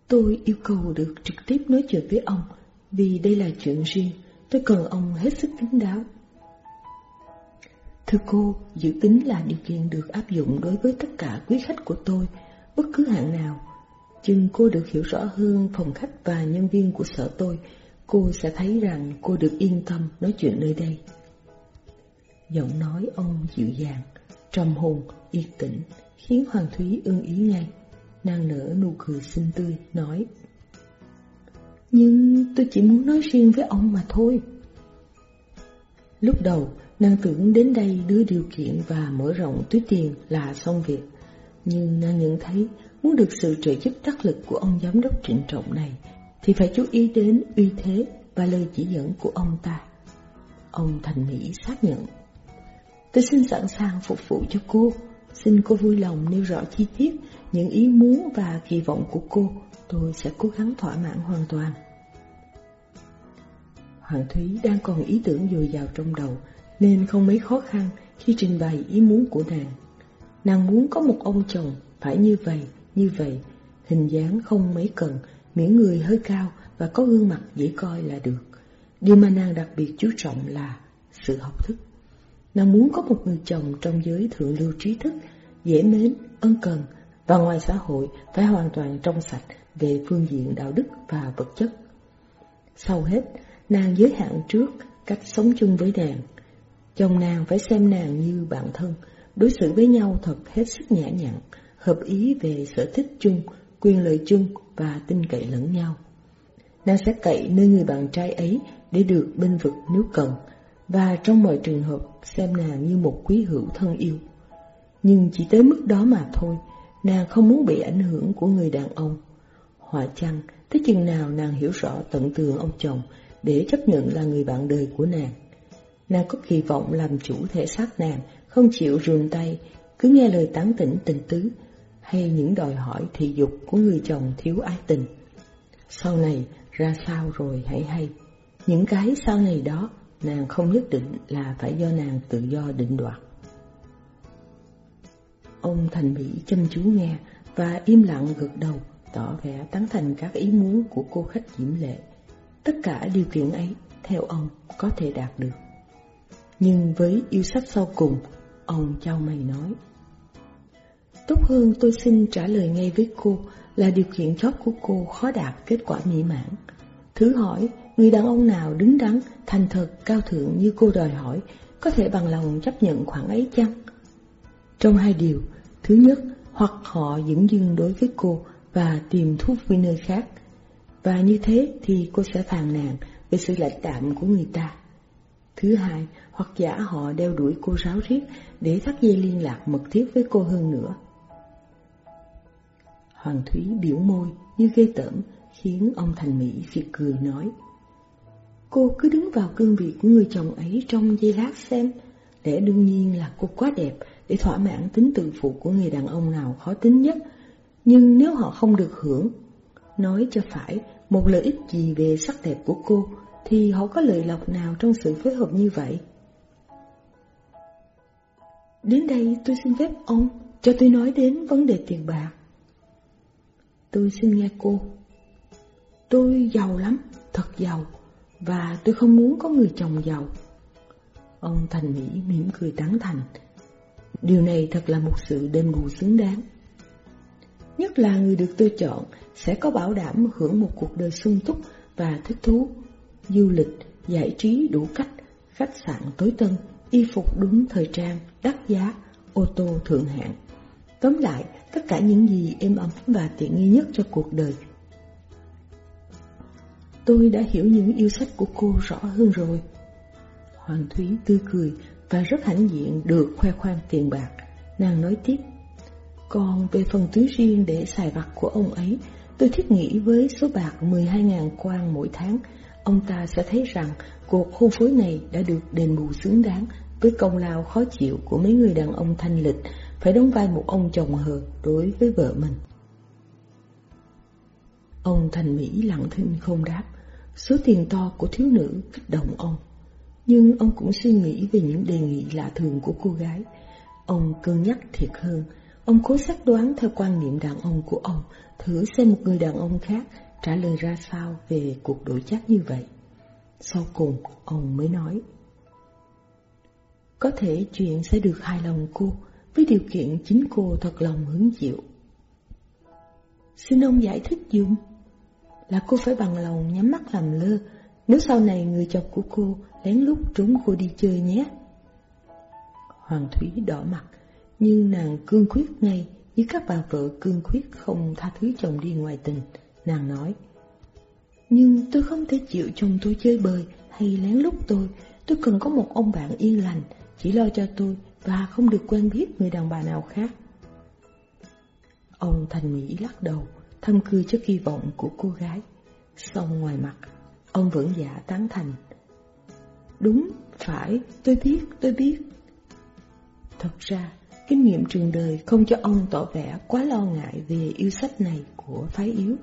Tôi yêu cầu được trực tiếp nói chuyện với ông, vì đây là chuyện riêng, tôi cần ông hết sức kính đáo. Thưa cô, dự tính là điều kiện được áp dụng đối với tất cả quý khách của tôi, bất cứ hạng nào. Chừng cô được hiểu rõ hơn phòng khách và nhân viên của sở tôi, cô sẽ thấy rằng cô được yên tâm nói chuyện nơi đây. Giọng nói ông dịu dàng, trầm hồn, yên tĩnh, khiến Hoàng Thúy ưng ý ngay. Nàng nở nụ cười xinh tươi, nói Nhưng tôi chỉ muốn nói riêng với ông mà thôi. Lúc đầu, nàng tưởng đến đây đưa điều kiện và mở rộng túi tiền là xong việc. Nhưng nàng nhận thấy muốn được sự trợ giúp đắc lực của ông giám đốc trịnh trọng này thì phải chú ý đến uy thế và lời chỉ dẫn của ông ta. Ông Thành Mỹ xác nhận. Tôi xin sẵn sàng phục vụ cho cô, xin cô vui lòng nêu rõ chi tiết những ý muốn và kỳ vọng của cô, tôi sẽ cố gắng thỏa mãn hoàn toàn. Hoàng Thúy đang còn ý tưởng dồi dào trong đầu, nên không mấy khó khăn khi trình bày ý muốn của nàng. Nàng muốn có một ông chồng phải như vậy, như vậy, hình dáng không mấy cần, miễn người hơi cao và có gương mặt dễ coi là được. Điều mà nàng đặc biệt chú trọng là sự học thức. Nàng muốn có một người chồng trong giới thượng lưu trí thức, dễ mến, ân cần và ngoài xã hội phải hoàn toàn trong sạch về phương diện đạo đức và vật chất. Sau hết, nàng giới hạn trước cách sống chung với nàng. Chồng nàng phải xem nàng như bạn thân, đối xử với nhau thật hết sức nhã nhặn, hợp ý về sở thích chung, quyền lợi chung và tin cậy lẫn nhau. Nàng sẽ cậy nơi người bạn trai ấy để được bên vực nếu cần, và trong mọi trường hợp xem nàng như một quý hữu thân yêu. Nhưng chỉ tới mức đó mà thôi, nàng không muốn bị ảnh hưởng của người đàn ông. Họa chăng, tới chừng nào nàng hiểu rõ tận tường ông chồng để chấp nhận là người bạn đời của nàng. Nàng có kỳ vọng làm chủ thể xác nàng, không chịu ruồn tay, cứ nghe lời tán tỉnh tình tứ, hay những đòi hỏi thị dục của người chồng thiếu ái tình. Sau này ra sao rồi hãy hay, những cái sau này đó nàng không nhất định là phải do nàng tự do định đoạt. Ông Thành Mỹ chăm chú nghe và im lặng gật đầu, tỏ vẻ tán thành các ý muốn của cô khách diễm lệ. Tất cả điều kiện ấy, theo ông, có thể đạt được. Nhưng với yêu sách sau cùng, ông trao mày nói. Tốt hơn tôi xin trả lời ngay với cô là điều kiện chót của cô khó đạt kết quả mỹ mãn. Thứ hỏi, người đàn ông nào đứng đắn, thành thật, cao thượng như cô đòi hỏi, có thể bằng lòng chấp nhận khoản ấy chăng? Trong hai điều, thứ nhất, hoặc họ dững dưng đối với cô và tìm thuốc vui nơi khác, và như thế thì cô sẽ phàn nàn về sự lãnh đạm của người ta. Thứ hai, hoặc giả họ đeo đuổi cô ráo riết để thắt dây liên lạc mật thiết với cô hơn nữa. Hoàng Thúy biểu môi như ghê tởm khiến ông Thành Mỹ phì cười nói. Cô cứ đứng vào cương vị của người chồng ấy trong giây lát xem, lẽ đương nhiên là cô quá đẹp để thỏa mãn tính tự phụ của người đàn ông nào khó tính nhất. Nhưng nếu họ không được hưởng, nói cho phải một lợi ích gì về sắc đẹp của cô, thì họ có lợi lộc nào trong sự phối hợp như vậy? Đến đây tôi xin phép ông cho tôi nói đến vấn đề tiền bạc. Tôi xin nghe cô. Tôi giàu lắm, thật giàu, và tôi không muốn có người chồng giàu. Ông Thành Mỹ mỉm cười tán thành. Điều này thật là một sự đền bù xứng đáng. Nhất là người được tôi chọn sẽ có bảo đảm hưởng một cuộc đời sung túc và thích thú, du lịch, giải trí đủ cách, khách sạn tối tân, y phục đúng thời trang, đắt giá, ô tô thượng hạng. Tóm lại, tất cả những gì êm ấm và tiện nghi nhất cho cuộc đời. Tôi đã hiểu những yêu sách của cô rõ hơn rồi. Hoàng Thúy tươi cười và rất hãnh diện được khoe khoang tiền bạc. Nàng nói tiếp, còn về phần túi riêng để xài vặt của ông ấy, tôi thiết nghĩ với số bạc 12.000 quan mỗi tháng, ông ta sẽ thấy rằng cuộc hôn phối này đã được đền bù xứng đáng với công lao khó chịu của mấy người đàn ông thanh lịch phải đóng vai một ông chồng hợp đối với vợ mình. Ông Thành Mỹ lặng thinh không đáp, số tiền to của thiếu nữ kích động ông. Nhưng ông cũng suy nghĩ về những đề nghị lạ thường của cô gái. Ông cân nhắc thiệt hơn, ông cố xác đoán theo quan niệm đàn ông của ông, thử xem một người đàn ông khác trả lời ra sao về cuộc đổi chắc như vậy. Sau cùng, ông mới nói. Có thể chuyện sẽ được hài lòng cô, với điều kiện chính cô thật lòng hứng chịu. Xin ông giải thích dùm là cô phải bằng lòng nhắm mắt làm lơ nếu sau này người chồng của cô lén lút trốn cô đi chơi nhé. Hoàng Thúy đỏ mặt, nhưng nàng cương quyết ngay như các bà vợ cương quyết không tha thứ chồng đi ngoài tình. Nàng nói, nhưng tôi không thể chịu chồng tôi chơi bời hay lén lút tôi, tôi cần có một ông bạn yên lành, chỉ lo cho tôi và không được quen biết người đàn bà nào khác. Ông Thành Mỹ lắc đầu, thâm cư trước kỳ vọng của cô gái. Xong ngoài mặt, ông vẫn giả tán thành. Đúng, phải, tôi biết, tôi biết. Thật ra, kinh nghiệm trường đời không cho ông tỏ vẻ quá lo ngại về yêu sách này của phái yếu.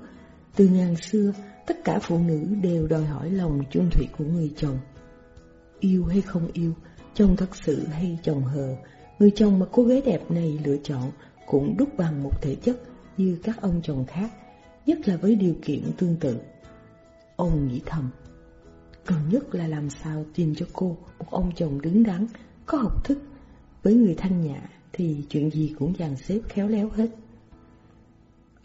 Từ ngàn xưa, tất cả phụ nữ đều đòi hỏi lòng chung thủy của người chồng. Yêu hay không yêu, chồng thật sự hay chồng hờ, người chồng mà cô gái đẹp này lựa chọn cũng đúc bằng một thể chất như các ông chồng khác, nhất là với điều kiện tương tự. Ông nghĩ thầm, cần nhất là làm sao tìm cho cô một ông chồng đứng đắn, có học thức. Với người thanh nhã thì chuyện gì cũng dàn xếp khéo léo hết.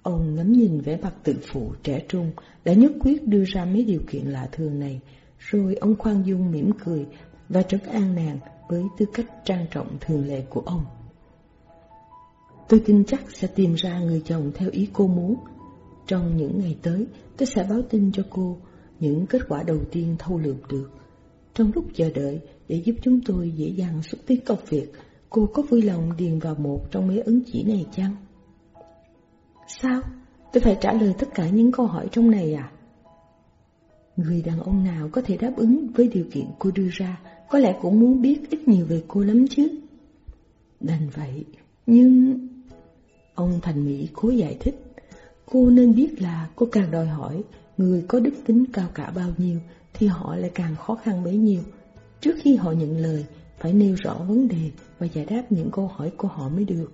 Ông ngắm nhìn vẻ mặt tự phụ trẻ trung đã nhất quyết đưa ra mấy điều kiện lạ thường này, rồi ông khoan dung mỉm cười và trấn an nàng với tư cách trang trọng thường lệ của ông. Tôi tin chắc sẽ tìm ra người chồng theo ý cô muốn. Trong những ngày tới, tôi sẽ báo tin cho cô những kết quả đầu tiên thâu lượm được. Trong lúc chờ đợi, để giúp chúng tôi dễ dàng xúc tiến công việc, cô có vui lòng điền vào một trong mấy ứng chỉ này chăng? Sao? Tôi phải trả lời tất cả những câu hỏi trong này à? Người đàn ông nào có thể đáp ứng với điều kiện cô đưa ra, có lẽ cũng muốn biết ít nhiều về cô lắm chứ. Đành vậy, nhưng... Ông Thành Mỹ cố giải thích, cô nên biết là cô càng đòi hỏi người có đức tính cao cả bao nhiêu thì họ lại càng khó khăn bấy nhiêu. Trước khi họ nhận lời, phải nêu rõ vấn đề và giải đáp những câu hỏi của họ mới được.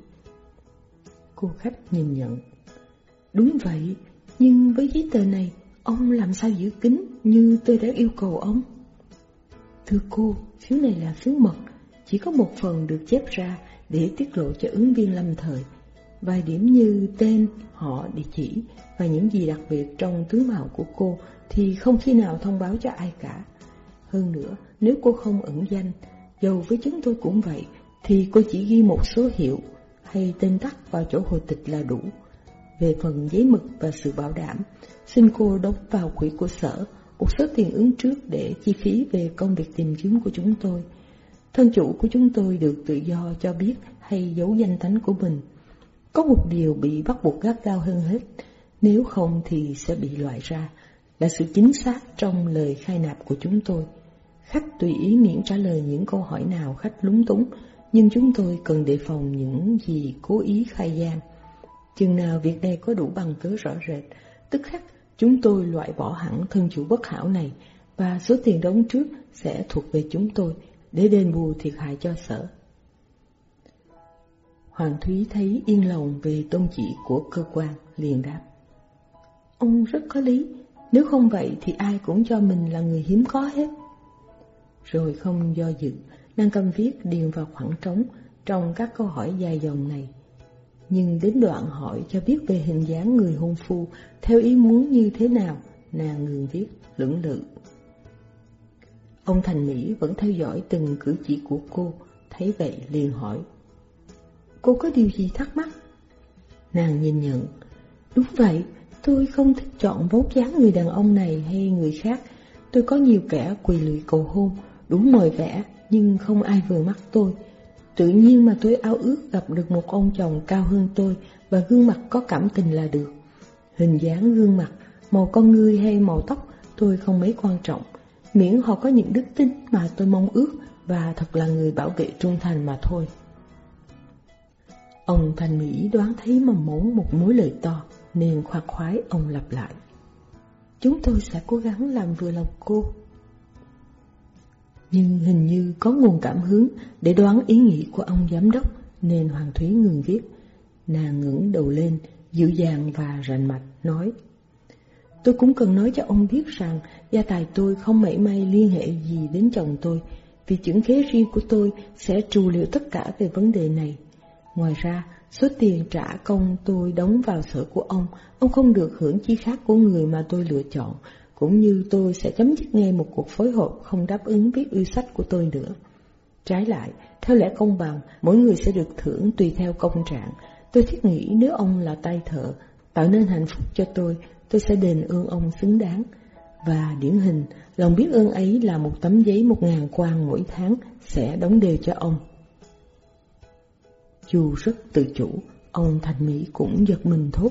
Cô khách nhìn nhận. Đúng vậy, nhưng với giấy tờ này, ông làm sao giữ kín như tôi đã yêu cầu ông? Thưa cô, phiếu này là phiếu mật, chỉ có một phần được chép ra để tiết lộ cho ứng viên lâm thời. Vài điểm như tên, họ, địa chỉ và những gì đặc biệt trong tướng mạo của cô thì không khi nào thông báo cho ai cả. Hơn nữa, nếu cô không ẩn danh, dầu với chúng tôi cũng vậy, thì cô chỉ ghi một số hiệu hay tên tắt vào chỗ hồ tịch là đủ. Về phần giấy mực và sự bảo đảm, xin cô đóng vào quỹ của sở một số tiền ứng trước để chi phí về công việc tìm kiếm của chúng tôi. Thân chủ của chúng tôi được tự do cho biết hay giấu danh tánh của mình. Có một điều bị bắt buộc gắt gao hơn hết, nếu không thì sẽ bị loại ra, là sự chính xác trong lời khai nạp của chúng tôi. Khách tùy ý miễn trả lời những câu hỏi nào khách lúng túng, nhưng chúng tôi cần đề phòng những gì cố ý khai gian. Chừng nào việc này có đủ bằng cớ rõ rệt, tức khắc chúng tôi loại bỏ hẳn thân chủ bất hảo này và số tiền đóng trước sẽ thuộc về chúng tôi để đền bù thiệt hại cho sở. Hoàng Thúy thấy yên lòng về tôn chỉ của cơ quan, liền đáp. Ông rất có lý, nếu không vậy thì ai cũng cho mình là người hiếm có hết. Rồi không do dự, nàng cầm viết điền vào khoảng trống trong các câu hỏi dài dòng này. Nhưng đến đoạn hỏi cho biết về hình dáng người hôn phu theo ý muốn như thế nào, nàng ngừng viết, lưỡng lự. Ông Thành Mỹ vẫn theo dõi từng cử chỉ của cô, thấy vậy liền hỏi. Cô có điều gì thắc mắc? Nàng nhìn nhận, đúng vậy, tôi không thích chọn vóc dáng người đàn ông này hay người khác. Tôi có nhiều kẻ quỳ lụy cầu hôn, đủ mời vẽ nhưng không ai vừa mắt tôi. Tự nhiên mà tôi ao ước gặp được một ông chồng cao hơn tôi và gương mặt có cảm tình là được. Hình dáng gương mặt, màu con ngươi hay màu tóc tôi không mấy quan trọng, miễn họ có những đức tính mà tôi mong ước và thật là người bảo vệ trung thành mà thôi. Ông Thành Mỹ đoán thấy mầm mống một mối lời to nên khoa khoái ông lặp lại. Chúng tôi sẽ cố gắng làm vừa lòng cô. Nhưng hình như có nguồn cảm hứng để đoán ý nghĩ của ông giám đốc nên Hoàng Thúy ngừng viết. Nàng ngẩng đầu lên, dịu dàng và rành mạch, nói Tôi cũng cần nói cho ông biết rằng gia tài tôi không mảy may liên hệ gì đến chồng tôi, vì chứng khế riêng của tôi sẽ trù liệu tất cả về vấn đề này. Ngoài ra, số tiền trả công tôi đóng vào sở của ông, ông không được hưởng chi khác của người mà tôi lựa chọn, cũng như tôi sẽ chấm dứt ngay một cuộc phối hợp không đáp ứng với yêu sách của tôi nữa. Trái lại, theo lẽ công bằng, mỗi người sẽ được thưởng tùy theo công trạng. Tôi thiết nghĩ nếu ông là tay thợ, tạo nên hạnh phúc cho tôi, tôi sẽ đền ơn ông xứng đáng. Và điển hình, lòng biết ơn ấy là một tấm giấy một ngàn quan mỗi tháng sẽ đóng đều cho ông. Dù rất tự chủ, ông Thành Mỹ cũng giật mình thốt.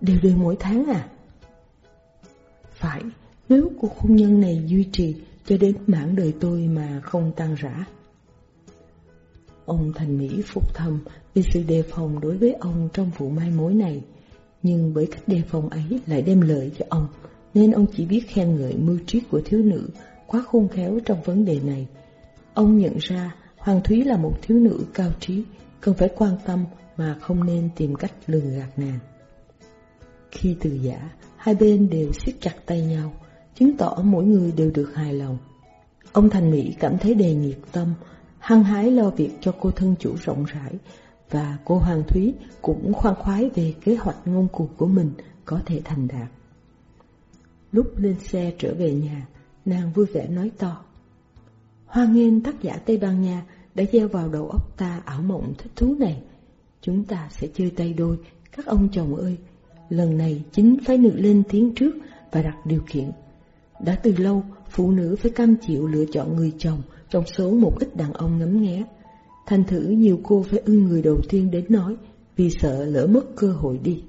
Đều đều mỗi tháng à? Phải, nếu cuộc hôn nhân này duy trì cho đến mãn đời tôi mà không tan rã. Ông Thành Mỹ phục thầm vì sự đề phòng đối với ông trong vụ mai mối này, nhưng bởi cách đề phòng ấy lại đem lợi cho ông, nên ông chỉ biết khen ngợi mưu trí của thiếu nữ quá khôn khéo trong vấn đề này. Ông nhận ra Hoàng Thúy là một thiếu nữ cao trí, cần phải quan tâm mà không nên tìm cách lường gạt nàng. Khi từ giả, hai bên đều siết chặt tay nhau, chứng tỏ mỗi người đều được hài lòng. Ông Thành Mỹ cảm thấy đầy nhiệt tâm, hăng hái lo việc cho cô thân chủ rộng rãi, và cô Hoàng Thúy cũng khoan khoái về kế hoạch ngôn cuộc của mình có thể thành đạt. Lúc lên xe trở về nhà, nàng vui vẻ nói to. Hoan nghênh tác giả Tây Ban Nha đã gieo vào đầu óc ta ảo mộng thích thú này. Chúng ta sẽ chơi tay đôi, các ông chồng ơi. Lần này chính phải nữ lên tiếng trước và đặt điều kiện. Đã từ lâu, phụ nữ phải cam chịu lựa chọn người chồng trong số một ít đàn ông ngấm nghé. Thành thử nhiều cô phải ưng người đầu tiên đến nói vì sợ lỡ mất cơ hội đi.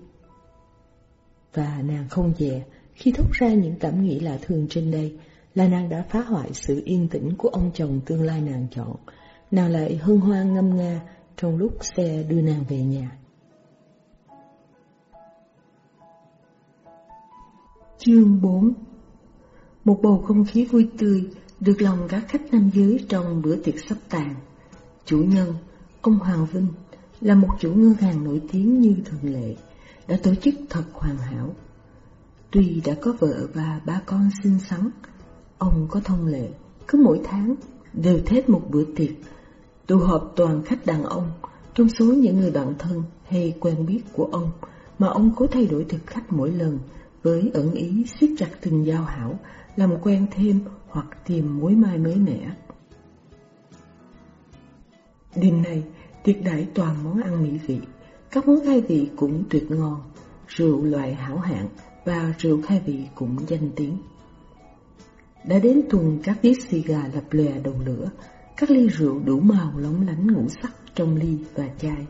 Và nàng không dè khi thốt ra những cảm nghĩ lạ thường trên đây là nàng đã phá hoại sự yên tĩnh của ông chồng tương lai nàng chọn. Nàng lại hân hoan ngâm nga trong lúc xe đưa nàng về nhà. Chương 4 Một bầu không khí vui tươi được lòng các khách nam giới trong bữa tiệc sắp tàn. Chủ nhân, ông Hoàng Vinh, là một chủ ngân hàng nổi tiếng như thường lệ, đã tổ chức thật hoàn hảo. Tuy đã có vợ và ba con xinh xắn, ông có thông lệ, cứ mỗi tháng đều thết một bữa tiệc, tụ họp toàn khách đàn ông, trong số những người bạn thân hay quen biết của ông, mà ông cố thay đổi thực khách mỗi lần với ẩn ý siết chặt tình giao hảo, làm quen thêm hoặc tìm mối mai mới mẻ. Đêm nay, tiệc đãi toàn món ăn mỹ vị, các món khai vị cũng tuyệt ngon, rượu loại hảo hạng và rượu khai vị cũng danh tiếng. Đã đến tuần các chiếc xì gà lập lòe đầu lửa, các ly rượu đủ màu lóng lánh ngũ sắc trong ly và chai.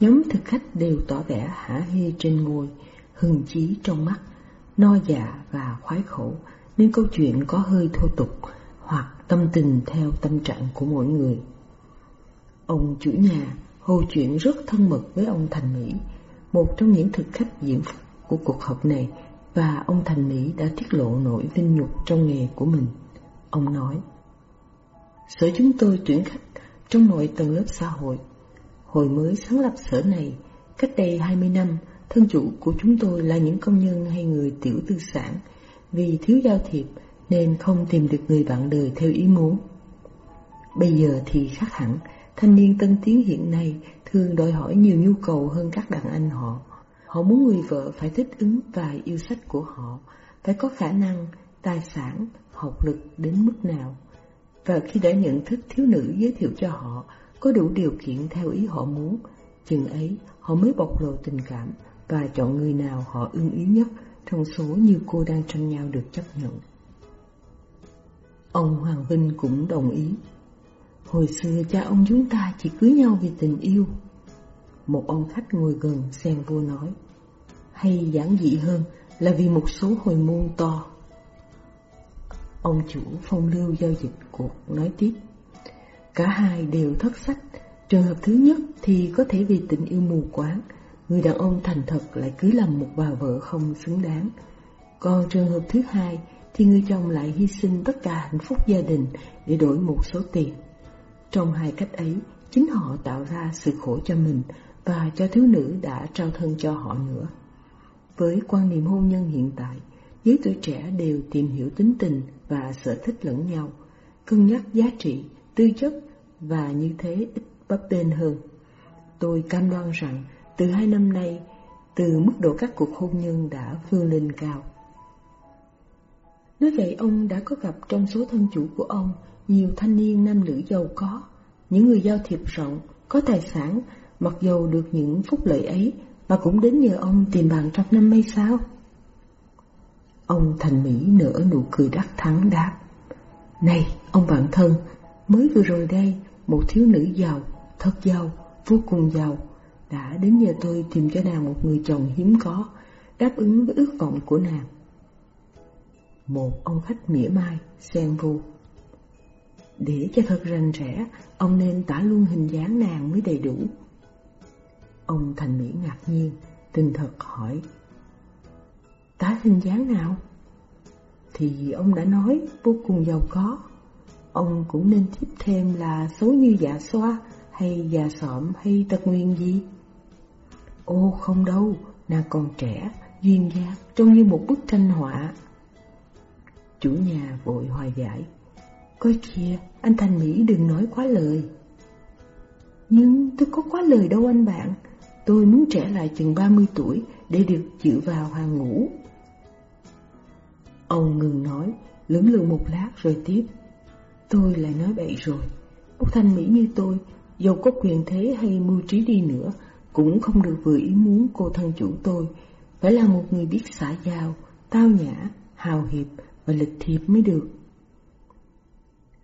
Nhóm thực khách đều tỏ vẻ hả hê trên ngôi, hưng chí trong mắt, no dạ và khoái khẩu, nên câu chuyện có hơi thô tục hoặc tâm tình theo tâm trạng của mỗi người. Ông chủ nhà hồ chuyện rất thân mật với ông Thành Mỹ, một trong những thực khách diễn phúc của cuộc họp này và ông Thành Mỹ đã tiết lộ nỗi vinh nhục trong nghề của mình. Ông nói, Sở chúng tôi tuyển khách trong mọi tầng lớp xã hội. Hồi mới sáng lập sở này, cách đây 20 năm, thân chủ của chúng tôi là những công nhân hay người tiểu tư sản, vì thiếu giao thiệp nên không tìm được người bạn đời theo ý muốn. Bây giờ thì khác hẳn, thanh niên tân tiến hiện nay thường đòi hỏi nhiều nhu cầu hơn các đàn anh họ. Họ muốn người vợ phải thích ứng và yêu sách của họ, phải có khả năng, tài sản, học lực đến mức nào. Và khi đã nhận thức thiếu nữ giới thiệu cho họ có đủ điều kiện theo ý họ muốn, chừng ấy họ mới bộc lộ tình cảm và chọn người nào họ ưng ý nhất trong số như cô đang tranh nhau được chấp nhận. Ông Hoàng Vinh cũng đồng ý. Hồi xưa cha ông chúng ta chỉ cưới nhau vì tình yêu. Một ông khách ngồi gần xem vua nói. Hay giản dị hơn là vì một số hồi môn to. Ông chủ phong lưu giao dịch cuộc nói tiếp. Cả hai đều thất sách. Trường hợp thứ nhất thì có thể vì tình yêu mù quáng, người đàn ông thành thật lại cưới làm một bà vợ không xứng đáng. Còn trường hợp thứ hai thì người chồng lại hy sinh tất cả hạnh phúc gia đình để đổi một số tiền. Trong hai cách ấy, chính họ tạo ra sự khổ cho mình và cho thiếu nữ đã trao thân cho họ nữa. Với quan niệm hôn nhân hiện tại, giới tuổi trẻ đều tìm hiểu tính tình và sở thích lẫn nhau, cân nhắc giá trị, tư chất và như thế ít bấp bênh hơn. Tôi cam đoan rằng từ hai năm nay, từ mức độ các cuộc hôn nhân đã vươn lên cao. Nói vậy ông đã có gặp trong số thân chủ của ông nhiều thanh niên nam nữ giàu có, những người giao thiệp rộng, có tài sản, mặc dầu được những phúc lợi ấy mà cũng đến nhờ ông tìm bạn trong năm mấy sao? Ông Thành Mỹ nở nụ cười đắc thắng đáp. Này, ông bạn thân, mới vừa rồi đây, một thiếu nữ giàu, thật giàu, vô cùng giàu, đã đến giờ tôi tìm cho nàng một người chồng hiếm có, đáp ứng với ước vọng của nàng. Một ông khách mỉa mai, xen vô. Để cho thật rành rẽ, ông nên tả luôn hình dáng nàng mới đầy đủ. Ông Thành Mỹ ngạc nhiên, tình thật hỏi. Tả hình dáng nào? Thì ông đã nói vô cùng giàu có. Ông cũng nên tiếp thêm là xấu như dạ xoa, hay già sọm, hay tật nguyên gì. Ô không đâu, nàng còn trẻ, duyên dáng, trông như một bức tranh họa. Chủ nhà vội hòa giải. Coi kìa, anh Thành Mỹ đừng nói quá lời. Nhưng tôi có quá lời đâu anh bạn, tôi muốn trẻ lại chừng 30 tuổi để được dự vào hàng ngũ. Ông ngừng nói, lưỡng lự một lát rồi tiếp. Tôi lại nói bậy rồi, một thanh mỹ như tôi, dầu có quyền thế hay mưu trí đi nữa, cũng không được vừa ý muốn cô thân chủ tôi, phải là một người biết xã giao, tao nhã, hào hiệp và lịch thiệp mới được.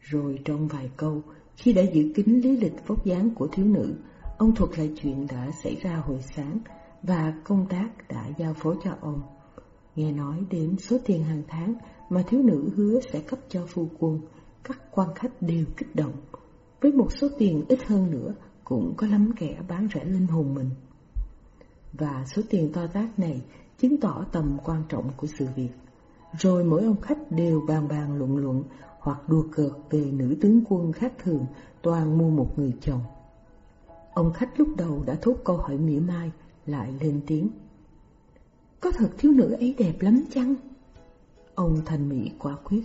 Rồi trong vài câu, khi đã giữ kín lý lịch vóc dáng của thiếu nữ, ông thuật lại chuyện đã xảy ra hồi sáng và công tác đã giao phó cho ông. Nghe nói đến số tiền hàng tháng mà thiếu nữ hứa sẽ cấp cho phu quân, các quan khách đều kích động. Với một số tiền ít hơn nữa, cũng có lắm kẻ bán rẻ linh hồn mình. Và số tiền to tát này chứng tỏ tầm quan trọng của sự việc. Rồi mỗi ông khách đều bàn bàn luận luận hoặc đùa cợt về nữ tướng quân khác thường toàn mua một người chồng. Ông khách lúc đầu đã thốt câu hỏi mỉa mai, lại lên tiếng. Có thật thiếu nữ ấy đẹp lắm chăng? Ông thành mỹ quả quyết.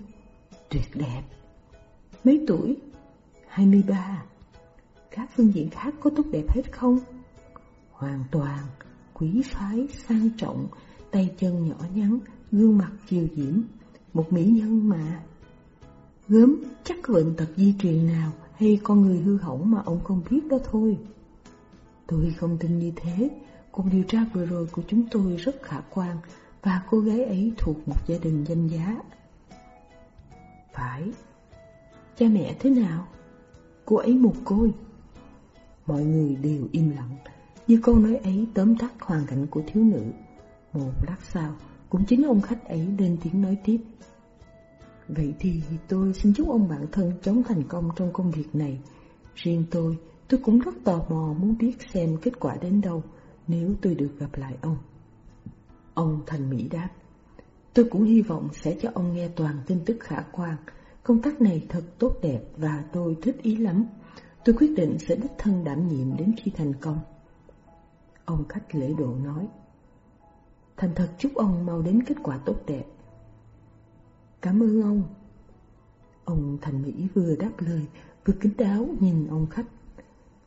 Tuyệt đẹp. Mấy tuổi? 23. Các phương diện khác có tốt đẹp hết không? Hoàn toàn, quý phái, sang trọng, tay chân nhỏ nhắn, gương mặt chiều diễm, một mỹ nhân mà. Gớm chắc có bệnh tật di truyền nào hay con người hư hỏng mà ông không biết đó thôi. Tôi không tin như thế, cuộc điều tra vừa rồi của chúng tôi rất khả quan và cô gái ấy thuộc một gia đình danh giá. Phải, cha mẹ thế nào? Cô ấy một côi. Mọi người đều im lặng, như câu nói ấy tóm tắt hoàn cảnh của thiếu nữ. Một lát sau, cũng chính ông khách ấy lên tiếng nói tiếp. Vậy thì tôi xin chúc ông bạn thân chống thành công trong công việc này. Riêng tôi, tôi cũng rất tò mò muốn biết xem kết quả đến đâu nếu tôi được gặp lại ông. Ông Thành Mỹ đáp, tôi cũng hy vọng sẽ cho ông nghe toàn tin tức khả quan. Công tác này thật tốt đẹp và tôi thích ý lắm. Tôi quyết định sẽ đích thân đảm nhiệm đến khi thành công. Ông khách lễ độ nói, thành thật chúc ông mau đến kết quả tốt đẹp. Cảm ơn ông. Ông Thành Mỹ vừa đáp lời, vừa kính đáo nhìn ông khách.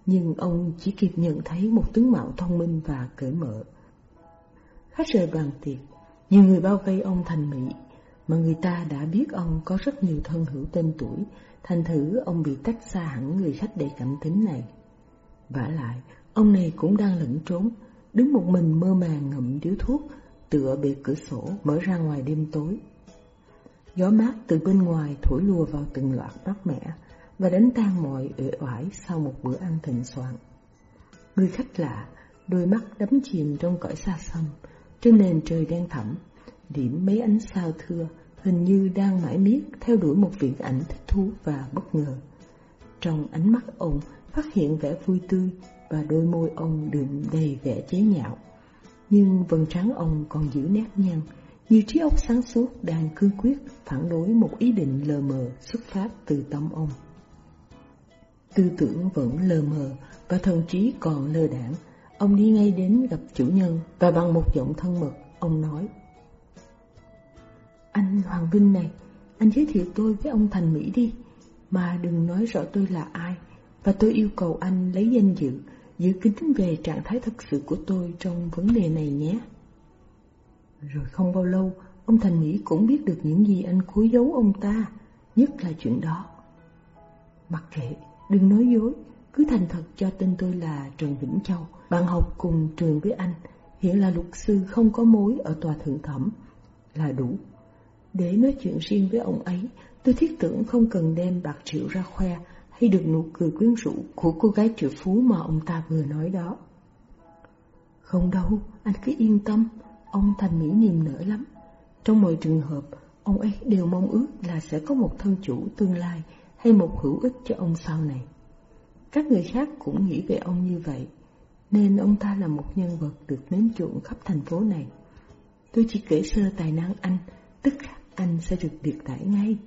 Nhưng ông chỉ kịp nhận thấy một tướng mạo thông minh và cởi mở. Khách rời bàn tiệc, nhiều người bao vây ông Thành Mỹ, mà người ta đã biết ông có rất nhiều thân hữu tên tuổi, thành thử ông bị tách xa hẳn người khách đầy cảm tính này. vả lại, ông này cũng đang lẫn trốn, đứng một mình mơ màng ngậm điếu thuốc, tựa bề cửa sổ mở ra ngoài đêm tối. Gió mát từ bên ngoài thổi lùa vào từng loạt mát mẻ và đánh tan mọi uể oải sau một bữa ăn thịnh soạn. Người khách lạ, đôi mắt đắm chìm trong cõi xa xăm, trên nền trời đen thẳm, điểm mấy ánh sao thưa, hình như đang mãi miết theo đuổi một viễn ảnh thích thú và bất ngờ. Trong ánh mắt ông phát hiện vẻ vui tươi và đôi môi ông đượm đầy vẻ chế nhạo. Nhưng vầng trán ông còn giữ nét nhăn, như trí óc sáng suốt đang cương quyết phản đối một ý định lờ mờ xuất phát từ tâm ông. Tư tưởng vẫn lờ mờ và thần trí còn lơ đảng. Ông đi ngay đến gặp chủ nhân và bằng một giọng thân mật, ông nói anh Hoàng Vinh này, anh giới thiệu tôi với ông Thành Mỹ đi, mà đừng nói rõ tôi là ai, và tôi yêu cầu anh lấy danh dự, giữ kín về trạng thái thật sự của tôi trong vấn đề này nhé. Rồi không bao lâu, ông Thành Mỹ cũng biết được những gì anh cúi giấu ông ta, nhất là chuyện đó. Mặc kệ, đừng nói dối, cứ thành thật cho tên tôi là Trần Vĩnh Châu, bạn học cùng trường với anh, hiện là luật sư không có mối ở tòa thượng thẩm, là đủ. Để nói chuyện riêng với ông ấy, tôi thiết tưởng không cần đem bạc triệu ra khoe hay được nụ cười quyến rũ của cô gái triệu phú mà ông ta vừa nói đó. Không đâu, anh cứ yên tâm, Ông Thành Mỹ niềm nở lắm. Trong mọi trường hợp, Ông ấy đều mong ước là sẽ có một thân chủ tương lai hay một hữu ích cho ông sau này. Các người khác cũng nghĩ về ông như vậy, nên ông ta là một nhân vật được nếm chuộng khắp thành phố này. Tôi chỉ kể sơ tài năng anh, tức khắc anh sẽ được biệt tải ngay.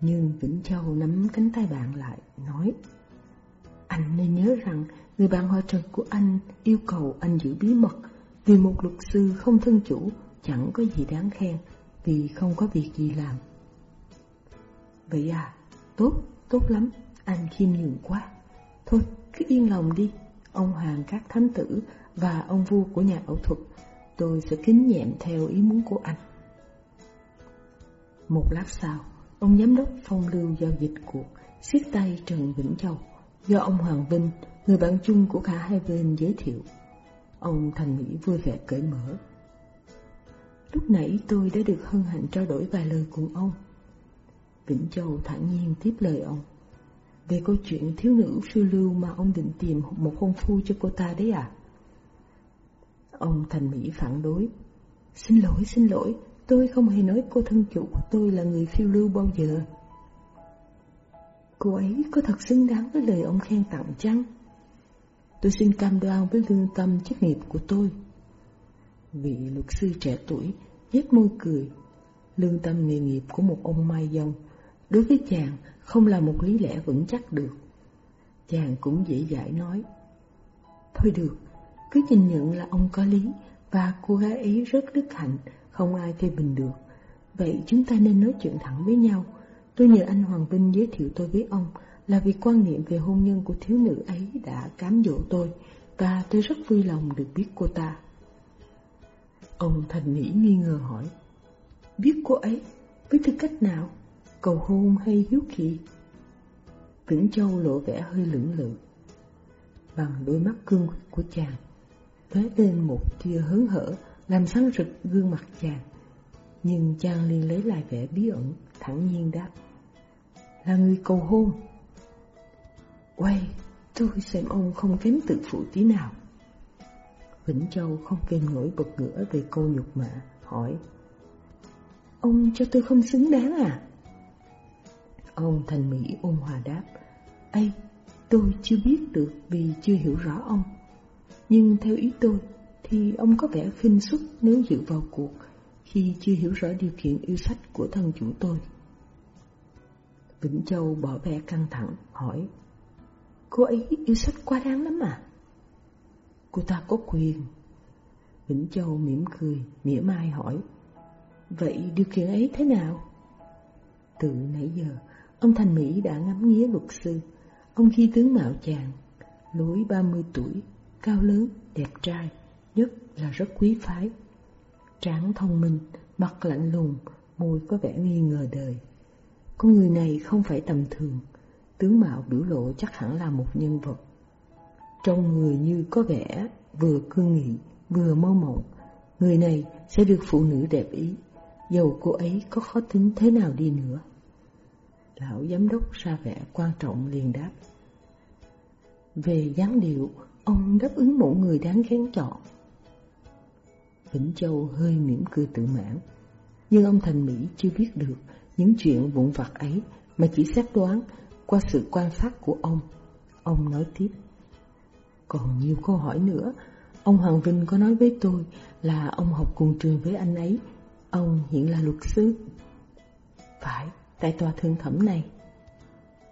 Nhưng Vĩnh Châu nắm cánh tay bạn lại, nói Anh nên nhớ rằng người bạn họ trật của anh yêu cầu anh giữ bí mật vì một luật sư không thân chủ chẳng có gì đáng khen vì không có việc gì làm. Vậy à, tốt, tốt lắm, anh khiêm nhường quá. Thôi, cứ yên lòng đi, ông hoàng các thánh tử và ông vua của nhà ảo thuật, tôi sẽ kính nhẹm theo ý muốn của anh. Một lát sau, ông giám đốc phong lưu giao dịch cuộc siết tay Trần Vĩnh Châu do ông Hoàng Vinh, người bạn chung của cả hai bên giới thiệu. Ông Thành Mỹ vui vẻ cởi mở. Lúc nãy tôi đã được hân hạnh trao đổi vài lời cùng ông. Vĩnh Châu thản nhiên tiếp lời ông. Về câu chuyện thiếu nữ phiêu lưu mà ông định tìm một hôn phu cho cô ta đấy à? Ông Thành Mỹ phản đối. Xin lỗi, xin lỗi, tôi không hề nói cô thân chủ của tôi là người phiêu lưu bao giờ. Cô ấy có thật xứng đáng với lời ông khen tặng chăng? Tôi xin cam đoan với lương tâm chức nghiệp của tôi. Vị luật sư trẻ tuổi nhếch môi cười. Lương tâm nghề nghiệp của một ông mai dông đối với chàng không là một lý lẽ vững chắc được. Chàng cũng dễ dãi nói. Thôi được, cứ nhìn nhận là ông có lý và cô gái ấy rất đức hạnh, không ai phê bình được. Vậy chúng ta nên nói chuyện thẳng với nhau. Tôi nhờ anh Hoàng Vinh giới thiệu tôi với ông là vì quan niệm về hôn nhân của thiếu nữ ấy đã cám dỗ tôi và tôi rất vui lòng được biết cô ta. Ông Thành Mỹ nghi ngờ hỏi Biết cô ấy với tư cách nào? Cầu hôn hay hiếu kỳ? Vĩnh Châu lộ vẻ hơi lưỡng lự Bằng đôi mắt cương quyết của chàng lóe lên một tia hớn hở làm sáng rực gương mặt chàng? Nhưng chàng liền lấy lại vẻ bí ẩn Thẳng nhiên đáp. Là người cầu hôn. Quay, tôi xem ông không kém tự phụ tí nào. Vĩnh Châu không kềm nổi bật ngửa về câu nhục mạ, hỏi. Ông cho tôi không xứng đáng à? Ông Thành Mỹ ôn hòa đáp. Ây, tôi chưa biết được vì chưa hiểu rõ ông. Nhưng theo ý tôi thì ông có vẻ khinh suất nếu dự vào cuộc Khi chưa hiểu rõ điều kiện yêu sách của thân chủ tôi Vĩnh Châu bỏ vẻ căng thẳng, hỏi Cô ấy yêu sách quá đáng lắm à? Cô ta có quyền. Vĩnh Châu mỉm cười, mỉa mai hỏi. Vậy điều kiện ấy thế nào? Từ nãy giờ, ông Thành Mỹ đã ngắm nghía luật sư. Ông khi tướng mạo chàng, lối 30 tuổi, cao lớn, đẹp trai, nhất là rất quý phái. Tráng thông minh, mặt lạnh lùng, môi có vẻ nghi ngờ đời. Con người này không phải tầm thường, tướng mạo biểu lộ chắc hẳn là một nhân vật trong người như có vẻ vừa cương nghị, vừa mơ mộng. Người này sẽ được phụ nữ đẹp ý, dầu cô ấy có khó tính thế nào đi nữa. Lão giám đốc ra vẻ quan trọng liền đáp. Về dáng điệu, ông đáp ứng mẫu người đáng khen chọn. Vĩnh Châu hơi mỉm cười tự mãn, nhưng ông Thành Mỹ chưa biết được những chuyện vụn vặt ấy mà chỉ xét đoán qua sự quan sát của ông. Ông nói tiếp. Còn nhiều câu hỏi nữa Ông Hoàng Vinh có nói với tôi là ông học cùng trường với anh ấy Ông hiện là luật sư Phải, tại tòa thương thẩm này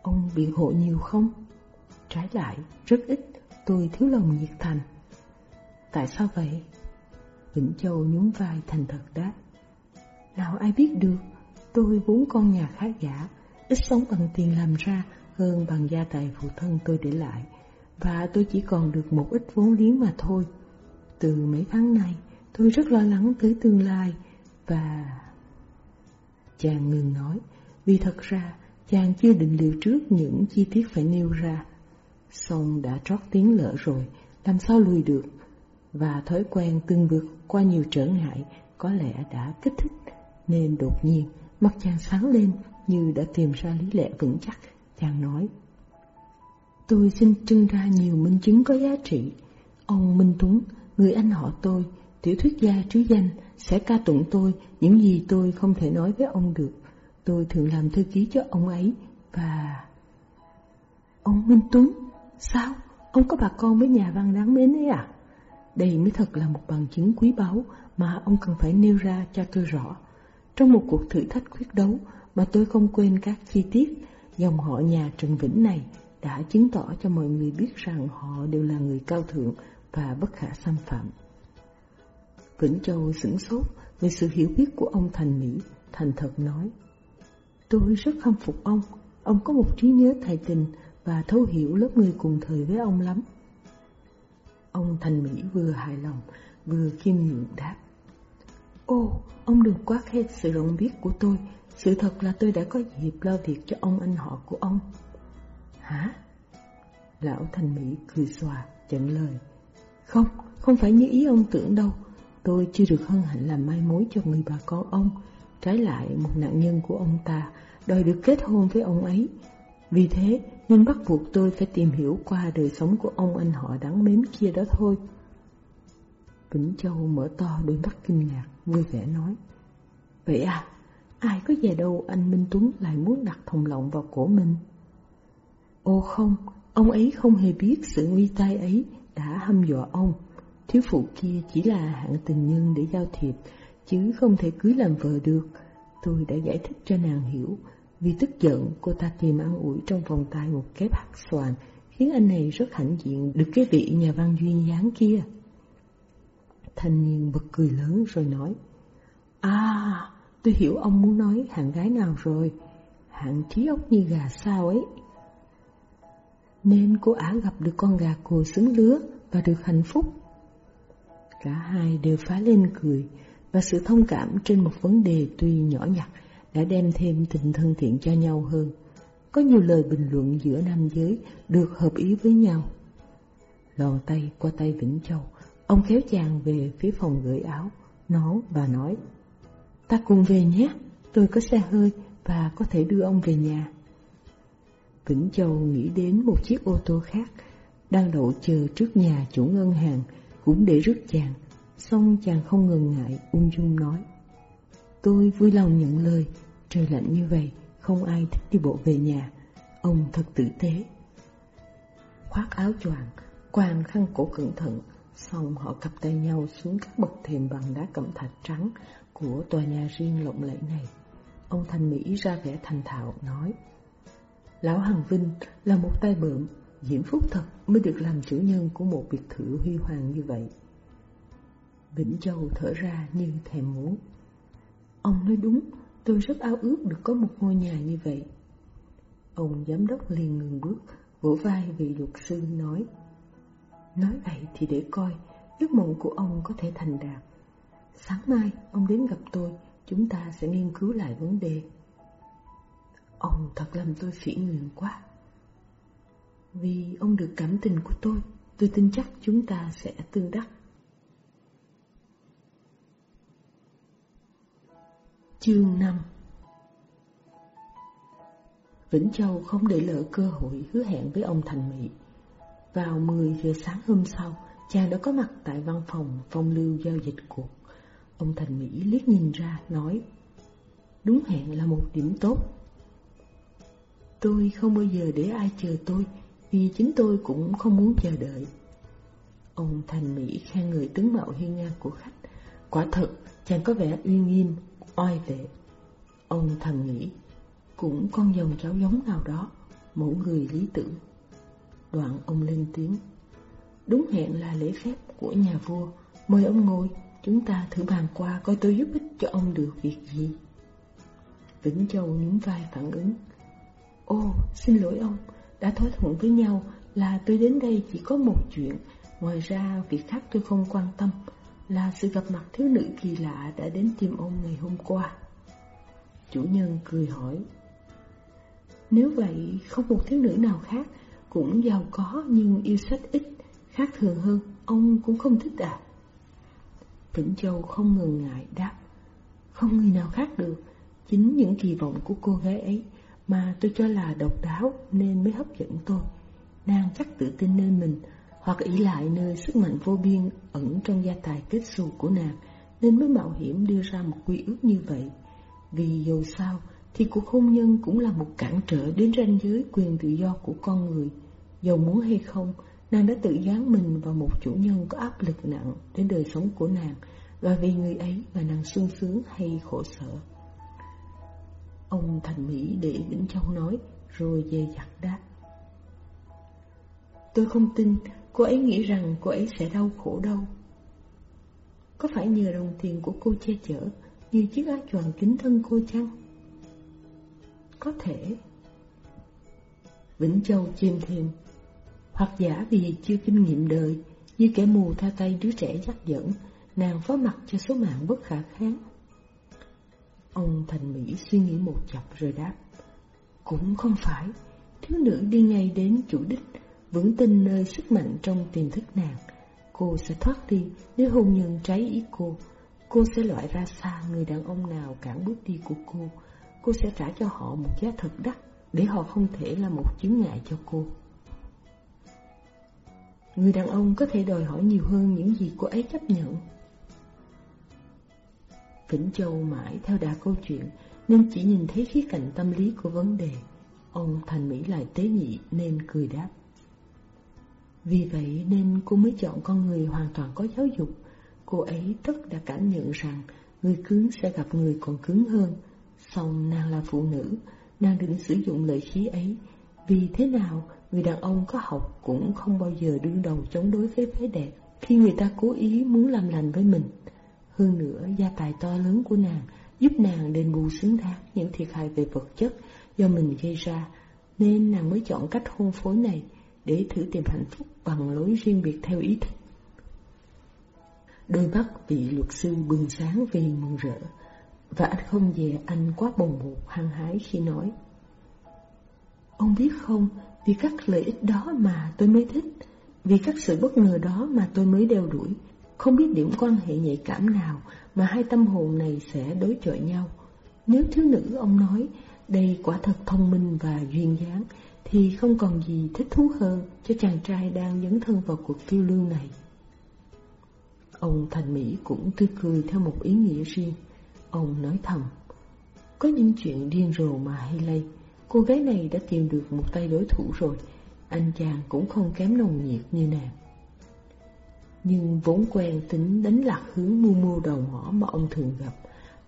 Ông biện hộ nhiều không? Trái lại, rất ít Tôi thiếu lòng nhiệt thành Tại sao vậy? Vĩnh Châu nhún vai thành thật đáp Nào ai biết được Tôi vốn con nhà khá giả Ít sống bằng tiền làm ra Hơn bằng gia tài phụ thân tôi để lại và tôi chỉ còn được một ít vốn liếng mà thôi. Từ mấy tháng nay, tôi rất lo lắng tới tương lai và... Chàng ngừng nói, vì thật ra chàng chưa định liệu trước những chi tiết phải nêu ra. Xong đã trót tiếng lỡ rồi, làm sao lùi được? Và thói quen từng vượt qua nhiều trở ngại có lẽ đã kích thích, nên đột nhiên mặt chàng sáng lên như đã tìm ra lý lẽ vững chắc. Chàng nói, Tôi xin trưng ra nhiều minh chứng có giá trị. Ông Minh Tuấn, người anh họ tôi, tiểu thuyết gia trứ danh sẽ ca tụng tôi những gì tôi không thể nói với ông được. Tôi thường làm thư ký cho ông ấy và... Ông Minh Tuấn, sao? Ông có bà con với nhà văn đáng mến ấy à? Đây mới thật là một bằng chứng quý báu mà ông cần phải nêu ra cho tôi rõ. Trong một cuộc thử thách quyết đấu mà tôi không quên các chi tiết, dòng họ nhà Trần Vĩnh này đã chứng tỏ cho mọi người biết rằng họ đều là người cao thượng và bất khả xâm phạm. Vĩnh Châu sửng sốt về sự hiểu biết của ông Thành Mỹ, thành thật nói. Tôi rất khâm phục ông, ông có một trí nhớ thầy tình và thấu hiểu lớp người cùng thời với ông lắm. Ông Thành Mỹ vừa hài lòng, vừa khiêm nhượng đáp. Ô, ông đừng quá khen sự rộng biết của tôi, sự thật là tôi đã có dịp lo việc cho ông anh họ của ông. Hả? Lão Thành Mỹ cười xòa, chặn lời. Không, không phải như ý ông tưởng đâu. Tôi chưa được hân hạnh làm mai mối cho người bà con ông. Trái lại, một nạn nhân của ông ta đòi được kết hôn với ông ấy. Vì thế nên bắt buộc tôi phải tìm hiểu qua đời sống của ông anh họ đáng mến kia đó thôi. Vĩnh Châu mở to đôi mắt kinh ngạc, vui vẻ nói. Vậy à, ai có về đâu anh Minh Tuấn lại muốn đặt thòng lọng vào cổ mình? Ô không, ông ấy không hề biết sự nguy tai ấy đã hâm dọa ông. Thiếu phụ kia chỉ là hạng tình nhân để giao thiệp, chứ không thể cưới làm vợ được. Tôi đã giải thích cho nàng hiểu, vì tức giận cô ta tìm an ủi trong vòng tay một kép hạt xoàn, khiến anh này rất hãnh diện được cái vị nhà văn duyên dáng kia. Thanh niên bật cười lớn rồi nói, À, tôi hiểu ông muốn nói hạng gái nào rồi, hạng trí ốc như gà sao ấy. Nên cô ả gặp được con gà cồ xứng lứa và được hạnh phúc. Cả hai đều phá lên cười, và sự thông cảm trên một vấn đề tuy nhỏ nhặt đã đem thêm tình thân thiện cho nhau hơn. Có nhiều lời bình luận giữa nam giới được hợp ý với nhau. Lòn tay qua tay Vĩnh Châu, ông kéo chàng về phía phòng gửi áo, nó và nói Ta cùng về nhé, tôi có xe hơi và có thể đưa ông về nhà. Vĩnh Châu nghĩ đến một chiếc ô tô khác đang đậu chờ trước nhà chủ ngân hàng cũng để rước chàng, xong chàng không ngần ngại ung dung nói. Tôi vui lòng nhận lời, trời lạnh như vậy, không ai thích đi bộ về nhà, ông thật tử tế. Khoác áo choàng, quàng khăn cổ cẩn thận, xong họ cặp tay nhau xuống các bậc thềm bằng đá cẩm thạch trắng của tòa nhà riêng lộng lẫy này. Ông Thành Mỹ ra vẻ thành thạo nói, Lão Hằng Vinh là một tay bợm, diễm phúc thật mới được làm chủ nhân của một biệt thự huy hoàng như vậy. Vĩnh Châu thở ra như thèm muốn. Ông nói đúng, tôi rất ao ước được có một ngôi nhà như vậy. Ông giám đốc liền ngừng bước, vỗ vai vị luật sư nói. Nói vậy thì để coi, ước mộng của ông có thể thành đạt. Sáng mai, ông đến gặp tôi, chúng ta sẽ nghiên cứu lại vấn đề. Ông thật làm tôi phỉ nguyện quá. Vì ông được cảm tình của tôi, tôi tin chắc chúng ta sẽ tương đắc. Chương 5 Vĩnh Châu không để lỡ cơ hội hứa hẹn với ông Thành Mỹ. Vào 10 giờ sáng hôm sau, chàng đã có mặt tại văn phòng phong lưu giao dịch cuộc. Ông Thành Mỹ liếc nhìn ra, nói Đúng hẹn là một điểm tốt. Tôi không bao giờ để ai chờ tôi, vì chính tôi cũng không muốn chờ đợi. Ông Thành Mỹ khen người tướng mạo hiên ngang của khách. Quả thật, chàng có vẻ uy nghiêm, oai vệ. Ông thầm nghĩ, cũng con dòng cháu giống nào đó, mẫu người lý tưởng. Đoạn ông lên tiếng, đúng hẹn là lễ phép của nhà vua, mời ông ngồi, chúng ta thử bàn qua coi tôi giúp ích cho ông được việc gì. Vĩnh Châu nhún vai phản ứng, Ô, xin lỗi ông, đã thỏa thuận với nhau là tôi đến đây chỉ có một chuyện, ngoài ra việc khác tôi không quan tâm là sự gặp mặt thiếu nữ kỳ lạ đã đến tìm ông ngày hôm qua. Chủ nhân cười hỏi, nếu vậy không một thiếu nữ nào khác cũng giàu có nhưng yêu sách ít, khác thường hơn, ông cũng không thích à? Vĩnh Châu không ngần ngại đáp, không người nào khác được, chính những kỳ vọng của cô gái ấy mà tôi cho là độc đáo nên mới hấp dẫn tôi. Nàng chắc tự tin nên mình, hoặc ý lại nơi sức mạnh vô biên ẩn trong gia tài kết xù của nàng, nên mới mạo hiểm đưa ra một quy ước như vậy. Vì dù sao thì cuộc hôn nhân cũng là một cản trở đến ranh giới quyền tự do của con người. Dầu muốn hay không, nàng đã tự dán mình vào một chủ nhân có áp lực nặng đến đời sống của nàng, và vì người ấy mà nàng sung sướng hay khổ sở. Ông Thành Mỹ để Vĩnh Châu nói, rồi dè dặt đáp. Tôi không tin cô ấy nghĩ rằng cô ấy sẽ đau khổ đâu. Có phải nhờ đồng tiền của cô che chở như chiếc áo choàng kính thân cô chăng? Có thể. Vĩnh Châu chêm thêm, hoặc giả vì chưa kinh nghiệm đời, như kẻ mù tha tay đứa trẻ dắt dẫn, nàng phó mặt cho số mạng bất khả kháng. Ông Thành Mỹ suy nghĩ một chập rồi đáp, cũng không phải, thiếu nữ đi ngay đến chủ đích, vững tin nơi sức mạnh trong tiềm thức nàng. Cô sẽ thoát đi nếu hôn nhân trái ý cô. Cô sẽ loại ra xa người đàn ông nào cản bước đi của cô. Cô sẽ trả cho họ một giá thật đắt để họ không thể là một chứng ngại cho cô. Người đàn ông có thể đòi hỏi nhiều hơn những gì cô ấy chấp nhận. Vĩnh Châu mãi theo đà câu chuyện, nên chỉ nhìn thấy khía cạnh tâm lý của vấn đề. Ông Thành Mỹ lại tế nhị nên cười đáp. Vì vậy nên cô mới chọn con người hoàn toàn có giáo dục. Cô ấy tất đã cảm nhận rằng người cứng sẽ gặp người còn cứng hơn. Xong nàng là phụ nữ, nàng định sử dụng lợi khí ấy. Vì thế nào, người đàn ông có học cũng không bao giờ đương đầu chống đối với phái đẹp khi người ta cố ý muốn làm lành với mình. Hơn nữa, gia tài to lớn của nàng giúp nàng đền bù xứng đáng những thiệt hại về vật chất do mình gây ra, nên nàng mới chọn cách hôn phối này để thử tìm hạnh phúc bằng lối riêng biệt theo ý thích. Đôi mắt vị luật sư bừng sáng vì mừng rỡ, và anh không dè anh quá bồng bột hăng hái khi nói. Ông biết không, vì các lợi ích đó mà tôi mới thích, vì các sự bất ngờ đó mà tôi mới đeo đuổi, không biết điểm quan hệ nhạy cảm nào mà hai tâm hồn này sẽ đối chọi nhau. Nếu thiếu nữ ông nói đây quả thật thông minh và duyên dáng, thì không còn gì thích thú hơn cho chàng trai đang dấn thân vào cuộc phiêu lưu này. Ông Thành Mỹ cũng tươi cười theo một ý nghĩa riêng. Ông nói thầm, có những chuyện điên rồ mà hay lây, cô gái này đã tìm được một tay đối thủ rồi, anh chàng cũng không kém nồng nhiệt như nàng. Nhưng vốn quen tính đánh lạc hướng mưu mưu đầu ngõ mà ông thường gặp,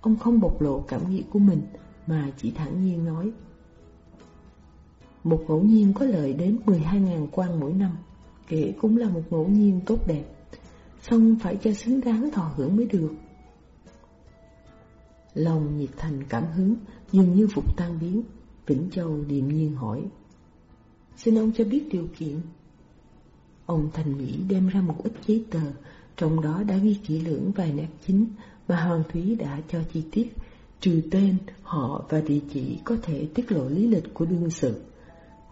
ông không bộc lộ cảm nghĩ của mình mà chỉ thản nhiên nói. Một ngẫu nhiên có lợi đến 12.000 quan mỗi năm, kể cũng là một ngẫu nhiên tốt đẹp, xong phải cho xứng đáng thọ hưởng mới được. Lòng nhiệt thành cảm hứng dường như phục tan biến, Vĩnh Châu điềm nhiên hỏi. Xin ông cho biết điều kiện. Ông Thành Mỹ đem ra một ít giấy tờ, trong đó đã ghi kỹ lưỡng vài nét chính mà Hoàng Thúy đã cho chi tiết, trừ tên, họ và địa chỉ có thể tiết lộ lý lịch của đương sự.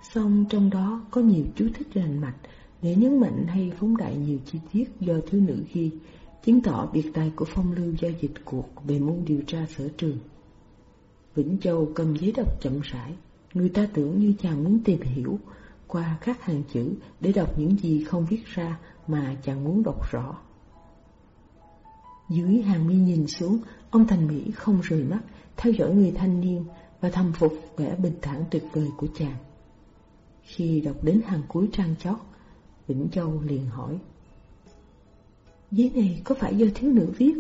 Song trong đó có nhiều chú thích rành mạch để nhấn mạnh hay phóng đại nhiều chi tiết do thiếu nữ ghi, chứng tỏ biệt tài của phong lưu giao dịch cuộc về môn điều tra sở trường. Vĩnh Châu cầm giấy đọc chậm rãi, người ta tưởng như chàng muốn tìm hiểu qua các hàng chữ để đọc những gì không viết ra mà chàng muốn đọc rõ. Dưới hàng mi nhìn xuống, ông Thành Mỹ không rời mắt, theo dõi người thanh niên và thầm phục vẻ bình thản tuyệt vời của chàng. Khi đọc đến hàng cuối trang chót, Vĩnh Châu liền hỏi. Giấy này có phải do thiếu nữ viết?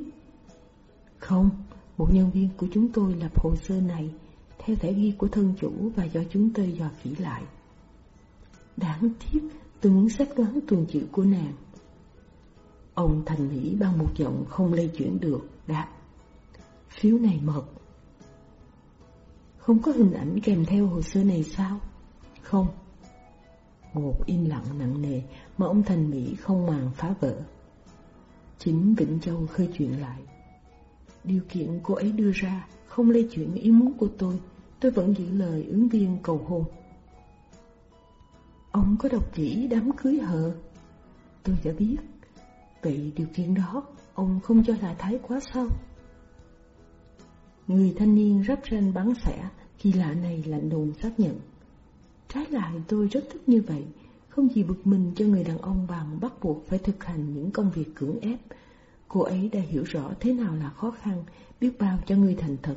Không, một nhân viên của chúng tôi lập hồ sơ này theo thẻ ghi của thân chủ và do chúng tôi dò kỹ lại. Đáng tiếc, tôi muốn xác đoán tuần chữ của nàng. Ông Thành Mỹ bằng một giọng không lây chuyển được, đáp. Phiếu này mật. Không có hình ảnh kèm theo hồ sơ này sao? Không ngột im lặng nặng nề mà ông Thành Mỹ không màng phá vỡ. Chính Vĩnh Châu khơi chuyện lại. Điều kiện cô ấy đưa ra không lây chuyển ý muốn của tôi, tôi vẫn giữ lời ứng viên cầu hôn. Ông có đọc kỹ đám cưới hờ? Tôi đã biết. Vậy điều kiện đó, ông không cho là thái quá sao? Người thanh niên rắp ranh bắn xẻ, kỳ lạ này lạnh lùng xác nhận. Trái lại tôi rất thích như vậy, không gì bực mình cho người đàn ông bằng bắt buộc phải thực hành những công việc cưỡng ép. Cô ấy đã hiểu rõ thế nào là khó khăn, biết bao cho người thành thật,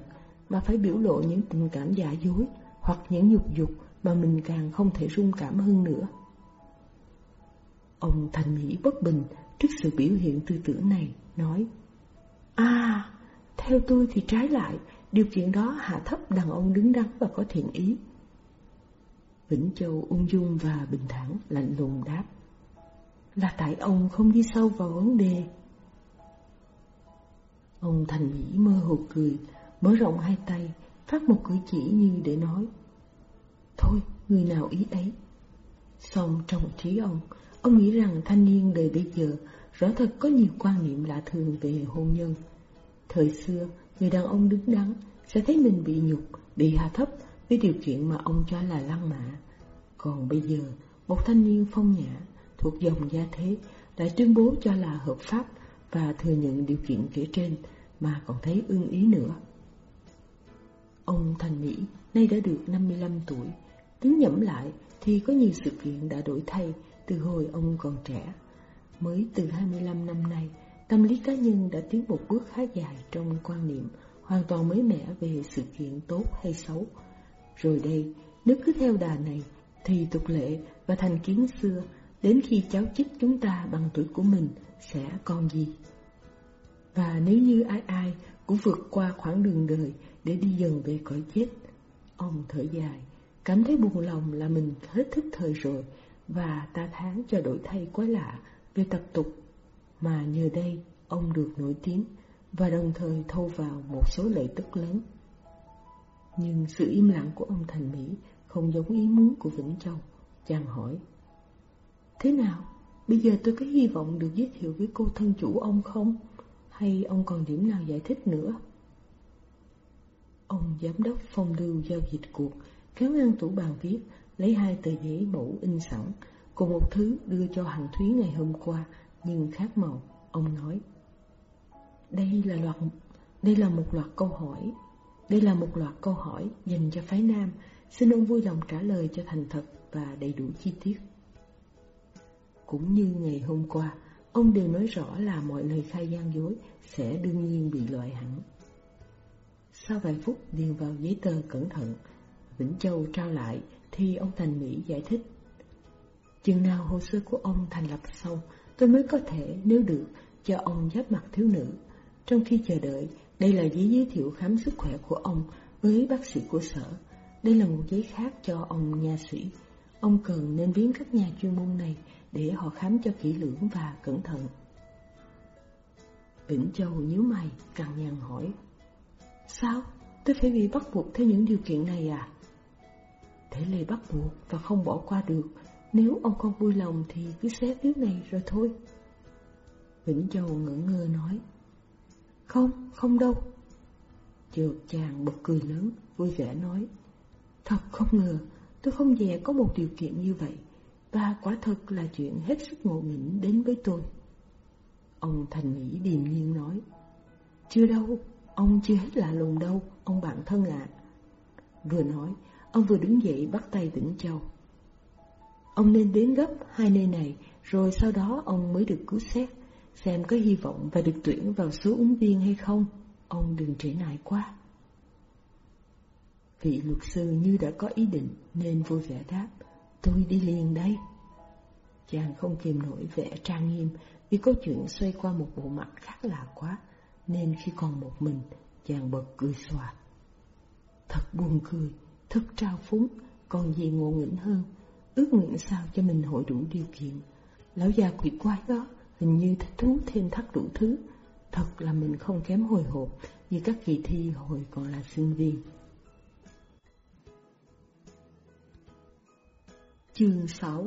mà phải biểu lộ những tình cảm giả dối hoặc những nhục dục mà mình càng không thể rung cảm hơn nữa. Ông Thành Mỹ bất bình trước sự biểu hiện tư tưởng này, nói À, theo tôi thì trái lại, điều kiện đó hạ thấp đàn ông đứng đắn và có thiện ý. Vĩnh Châu ung dung và bình thản lạnh lùng đáp. Là tại ông không đi sâu vào vấn đề. Ông Thành Mỹ mơ hồ cười Mở rộng hai tay Phát một cử chỉ như để nói. Thôi người nào ý ấy. Xong trong trí ông Ông nghĩ rằng thanh niên đời bây giờ Rõ thật có nhiều quan niệm lạ thường về hôn nhân. Thời xưa Người đàn ông đứng đắn Sẽ thấy mình bị nhục, bị hạ thấp với điều kiện mà ông cho là lăng mạ. Còn bây giờ, một thanh niên phong nhã, thuộc dòng gia thế, đã tuyên bố cho là hợp pháp và thừa nhận điều kiện kể trên mà còn thấy ưng ý nữa. Ông Thành Mỹ nay đã được 55 tuổi, tính nhẩm lại thì có nhiều sự kiện đã đổi thay từ hồi ông còn trẻ. Mới từ 25 năm nay, tâm lý cá nhân đã tiến một bước khá dài trong quan niệm hoàn toàn mới mẻ về sự kiện tốt hay xấu, rồi đây, nếu cứ theo đà này, thì tục lệ và thành kiến xưa, đến khi cháu chích chúng ta bằng tuổi của mình, sẽ còn gì? Và nếu như ai ai cũng vượt qua khoảng đường đời để đi dần về cõi chết, ông thở dài, cảm thấy buồn lòng là mình hết thức thời rồi và ta tháng cho đổi thay quá lạ về tập tục, mà nhờ đây ông được nổi tiếng và đồng thời thâu vào một số lợi tức lớn. Nhưng sự im lặng của ông Thành Mỹ không giống ý muốn của Vĩnh Châu. Chàng hỏi, Thế nào? Bây giờ tôi có hy vọng được giới thiệu với cô thân chủ ông không? Hay ông còn điểm nào giải thích nữa? Ông giám đốc phong lưu giao dịch cuộc kéo ngăn tủ bàn viết, lấy hai tờ giấy mẫu in sẵn, cùng một thứ đưa cho Hằng Thúy ngày hôm qua, nhưng khác màu. Ông nói, đây là loạt đây là một loạt câu hỏi đây là một loạt câu hỏi dành cho phái nam, xin ông vui lòng trả lời cho thành thật và đầy đủ chi tiết. Cũng như ngày hôm qua, ông đều nói rõ là mọi lời khai gian dối sẽ đương nhiên bị loại hẳn. Sau vài phút điền vào giấy tờ cẩn thận, Vĩnh Châu trao lại thì ông Thành Mỹ giải thích. Chừng nào hồ sơ của ông thành lập xong, tôi mới có thể, nếu được, cho ông giáp mặt thiếu nữ. Trong khi chờ đợi, đây là giấy giới thiệu khám sức khỏe của ông với bác sĩ của sở. Đây là một giấy khác cho ông nha sĩ. Ông cần nên viếng các nhà chuyên môn này để họ khám cho kỹ lưỡng và cẩn thận. Vĩnh Châu nhíu mày, cằn nhằn hỏi. Sao? Tôi phải bị bắt buộc theo những điều kiện này à? Thể lệ bắt buộc và không bỏ qua được. Nếu ông không vui lòng thì cứ xé phiếu này rồi thôi. Vĩnh Châu ngỡ ngơ nói. Không, không đâu. Chợt chàng bật cười lớn, vui vẻ nói. Thật không ngờ, tôi không dè có một điều kiện như vậy, và quả thật là chuyện hết sức ngộ nghĩnh đến với tôi. Ông Thành Mỹ điềm nhiên nói. Chưa đâu, ông chưa hết lạ lùng đâu, ông bạn thân ạ. Vừa nói, ông vừa đứng dậy bắt tay tỉnh Châu. Ông nên đến gấp hai nơi này, rồi sau đó ông mới được cứu xét xem có hy vọng và được tuyển vào số ứng viên hay không. Ông đừng trễ nải quá. Vị luật sư như đã có ý định nên vui vẻ đáp, tôi đi liền đây. Chàng không kìm nổi vẻ trang nghiêm vì câu chuyện xoay qua một bộ mặt khác lạ quá, nên khi còn một mình, chàng bật cười xòa. Thật buồn cười, thật trao phúng, còn gì ngộ nghĩnh hơn, ước nguyện sao cho mình hội đủ điều kiện. Lão già quỷ quái đó hình như thích thú thêm thắt đủ thứ. Thật là mình không kém hồi hộp như các kỳ thi hồi còn là sinh viên. Chương 6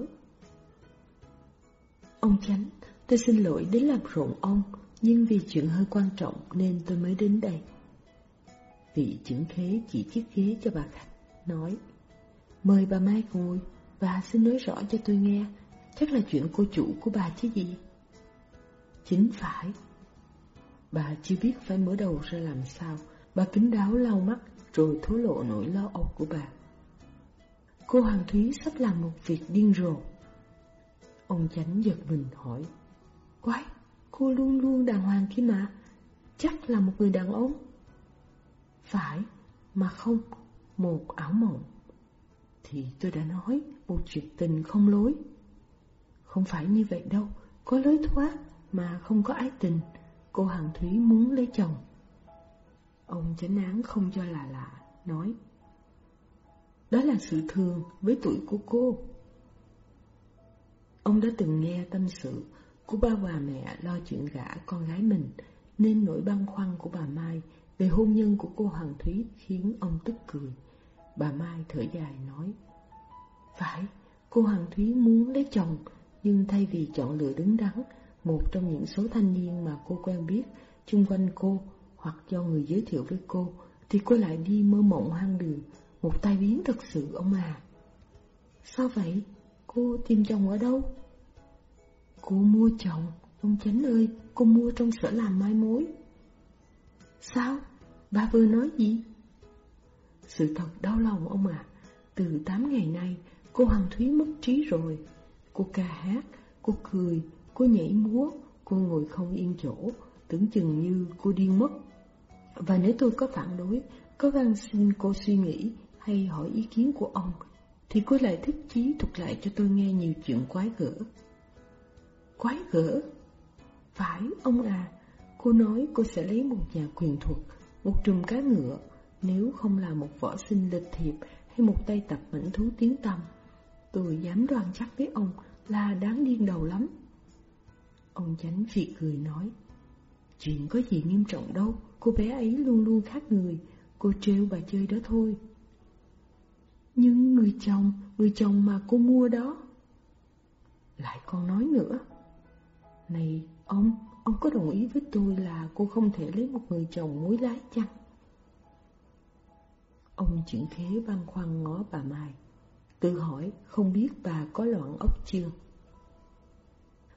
Ông Chánh, tôi xin lỗi đến làm rộn ông, nhưng vì chuyện hơi quan trọng nên tôi mới đến đây. Vị trưởng thế chỉ chiếc ghế cho bà khách, nói Mời bà Mai ngồi, bà xin nói rõ cho tôi nghe, chắc là chuyện cô chủ của bà chứ gì. Chính phải. Bà chưa biết phải mở đầu ra làm sao, bà kính đáo lau mắt rồi thố lộ nỗi lo âu của bà. Cô Hoàng Thúy sắp làm một việc điên rồ. Ông chánh giật mình hỏi, Quái, cô luôn luôn đàng hoàng kia mà, chắc là một người đàn ông. Phải, mà không, một ảo mộng. Thì tôi đã nói, một chuyện tình không lối. Không phải như vậy đâu, có lối thoát mà không có ái tình. Cô Hằng Thúy muốn lấy chồng. Ông chánh án không cho là lạ, nói đó là sự thường với tuổi của cô. Ông đã từng nghe tâm sự của ba bà mẹ lo chuyện gả con gái mình, nên nỗi băn khoăn của bà Mai về hôn nhân của cô Hoàng Thúy khiến ông tức cười. Bà Mai thở dài nói, Phải, cô Hoàng Thúy muốn lấy chồng, nhưng thay vì chọn lựa đứng đắn, một trong những số thanh niên mà cô quen biết chung quanh cô hoặc do người giới thiệu với cô, thì cô lại đi mơ mộng hoang đường, một tai biến thật sự ông à. Sao vậy? Cô tìm chồng ở đâu? Cô mua chồng, ông Chánh ơi, cô mua trong sở làm mai mối. Sao? Bà vừa nói gì? Sự thật đau lòng ông à, từ 8 ngày nay cô Hằng Thúy mất trí rồi. Cô ca hát, cô cười, cô nhảy múa, cô ngồi không yên chỗ, tưởng chừng như cô điên mất. Và nếu tôi có phản đối, có van xin cô suy nghĩ hay hỏi ý kiến của ông, thì cô lại thích chí thuật lại cho tôi nghe nhiều chuyện quái gở. Quái gở? Phải, ông à, cô nói cô sẽ lấy một nhà quyền thuật, một trùm cá ngựa, nếu không là một võ sinh lịch thiệp hay một tay tập mảnh thú tiếng tầm, Tôi dám đoan chắc với ông là đáng điên đầu lắm. Ông chánh phì cười nói, chuyện có gì nghiêm trọng đâu, cô bé ấy luôn luôn khác người, cô trêu bà chơi đó thôi. Nhưng người chồng, người chồng mà cô mua đó. Lại còn nói nữa. Này, ông, ông có đồng ý với tôi là cô không thể lấy một người chồng muối lái chăng? Ông chuyển khế băn khoăn ngó bà Mai, tự hỏi không biết bà có loạn ốc chưa.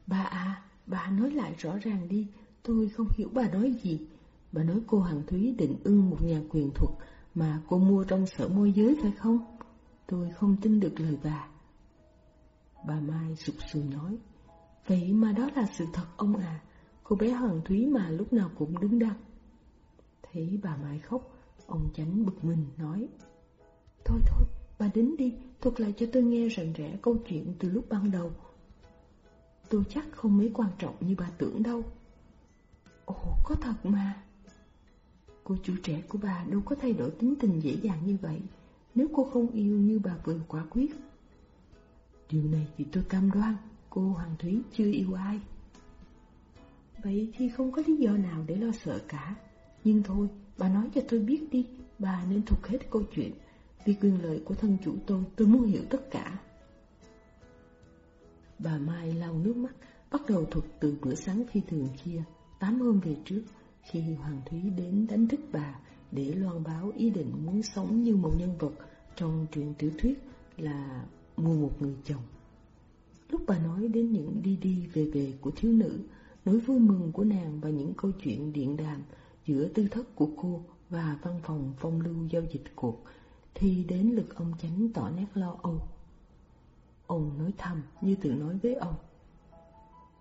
Bà à, bà nói lại rõ ràng đi, tôi không hiểu bà nói gì. Bà nói cô Hằng Thúy định ưng một nhà quyền thuật mà cô mua trong sở môi giới phải không? Tôi không tin được lời bà. Bà Mai sụp sùi nói, vậy mà đó là sự thật ông à, cô bé Hoàng Thúy mà lúc nào cũng đứng đắn. Thấy bà Mai khóc, ông chánh bực mình nói, Thôi thôi, bà đến đi, thuật lại cho tôi nghe rành rẽ câu chuyện từ lúc ban đầu. Tôi chắc không mấy quan trọng như bà tưởng đâu. Ồ, có thật mà. Cô chủ trẻ của bà đâu có thay đổi tính tình dễ dàng như vậy nếu cô không yêu như bà vừa quả quyết. Điều này thì tôi cam đoan, cô Hoàng Thúy chưa yêu ai. Vậy thì không có lý do nào để lo sợ cả. Nhưng thôi, bà nói cho tôi biết đi, bà nên thuộc hết câu chuyện. Vì quyền lợi của thân chủ tôi, tôi muốn hiểu tất cả. Bà Mai lau nước mắt, bắt đầu thuật từ bữa sáng phi thường kia, tám hôm về trước, khi Hoàng Thúy đến đánh thức bà để loan báo ý định muốn sống như một nhân vật trong truyện tiểu thuyết là mua một người chồng. Lúc bà nói đến những đi đi về về của thiếu nữ, nỗi vui mừng của nàng và những câu chuyện điện đàm giữa tư thất của cô và văn phòng phong lưu giao dịch cuộc, thì đến lượt ông chánh tỏ nét lo âu. Ông nói thầm như tự nói với ông.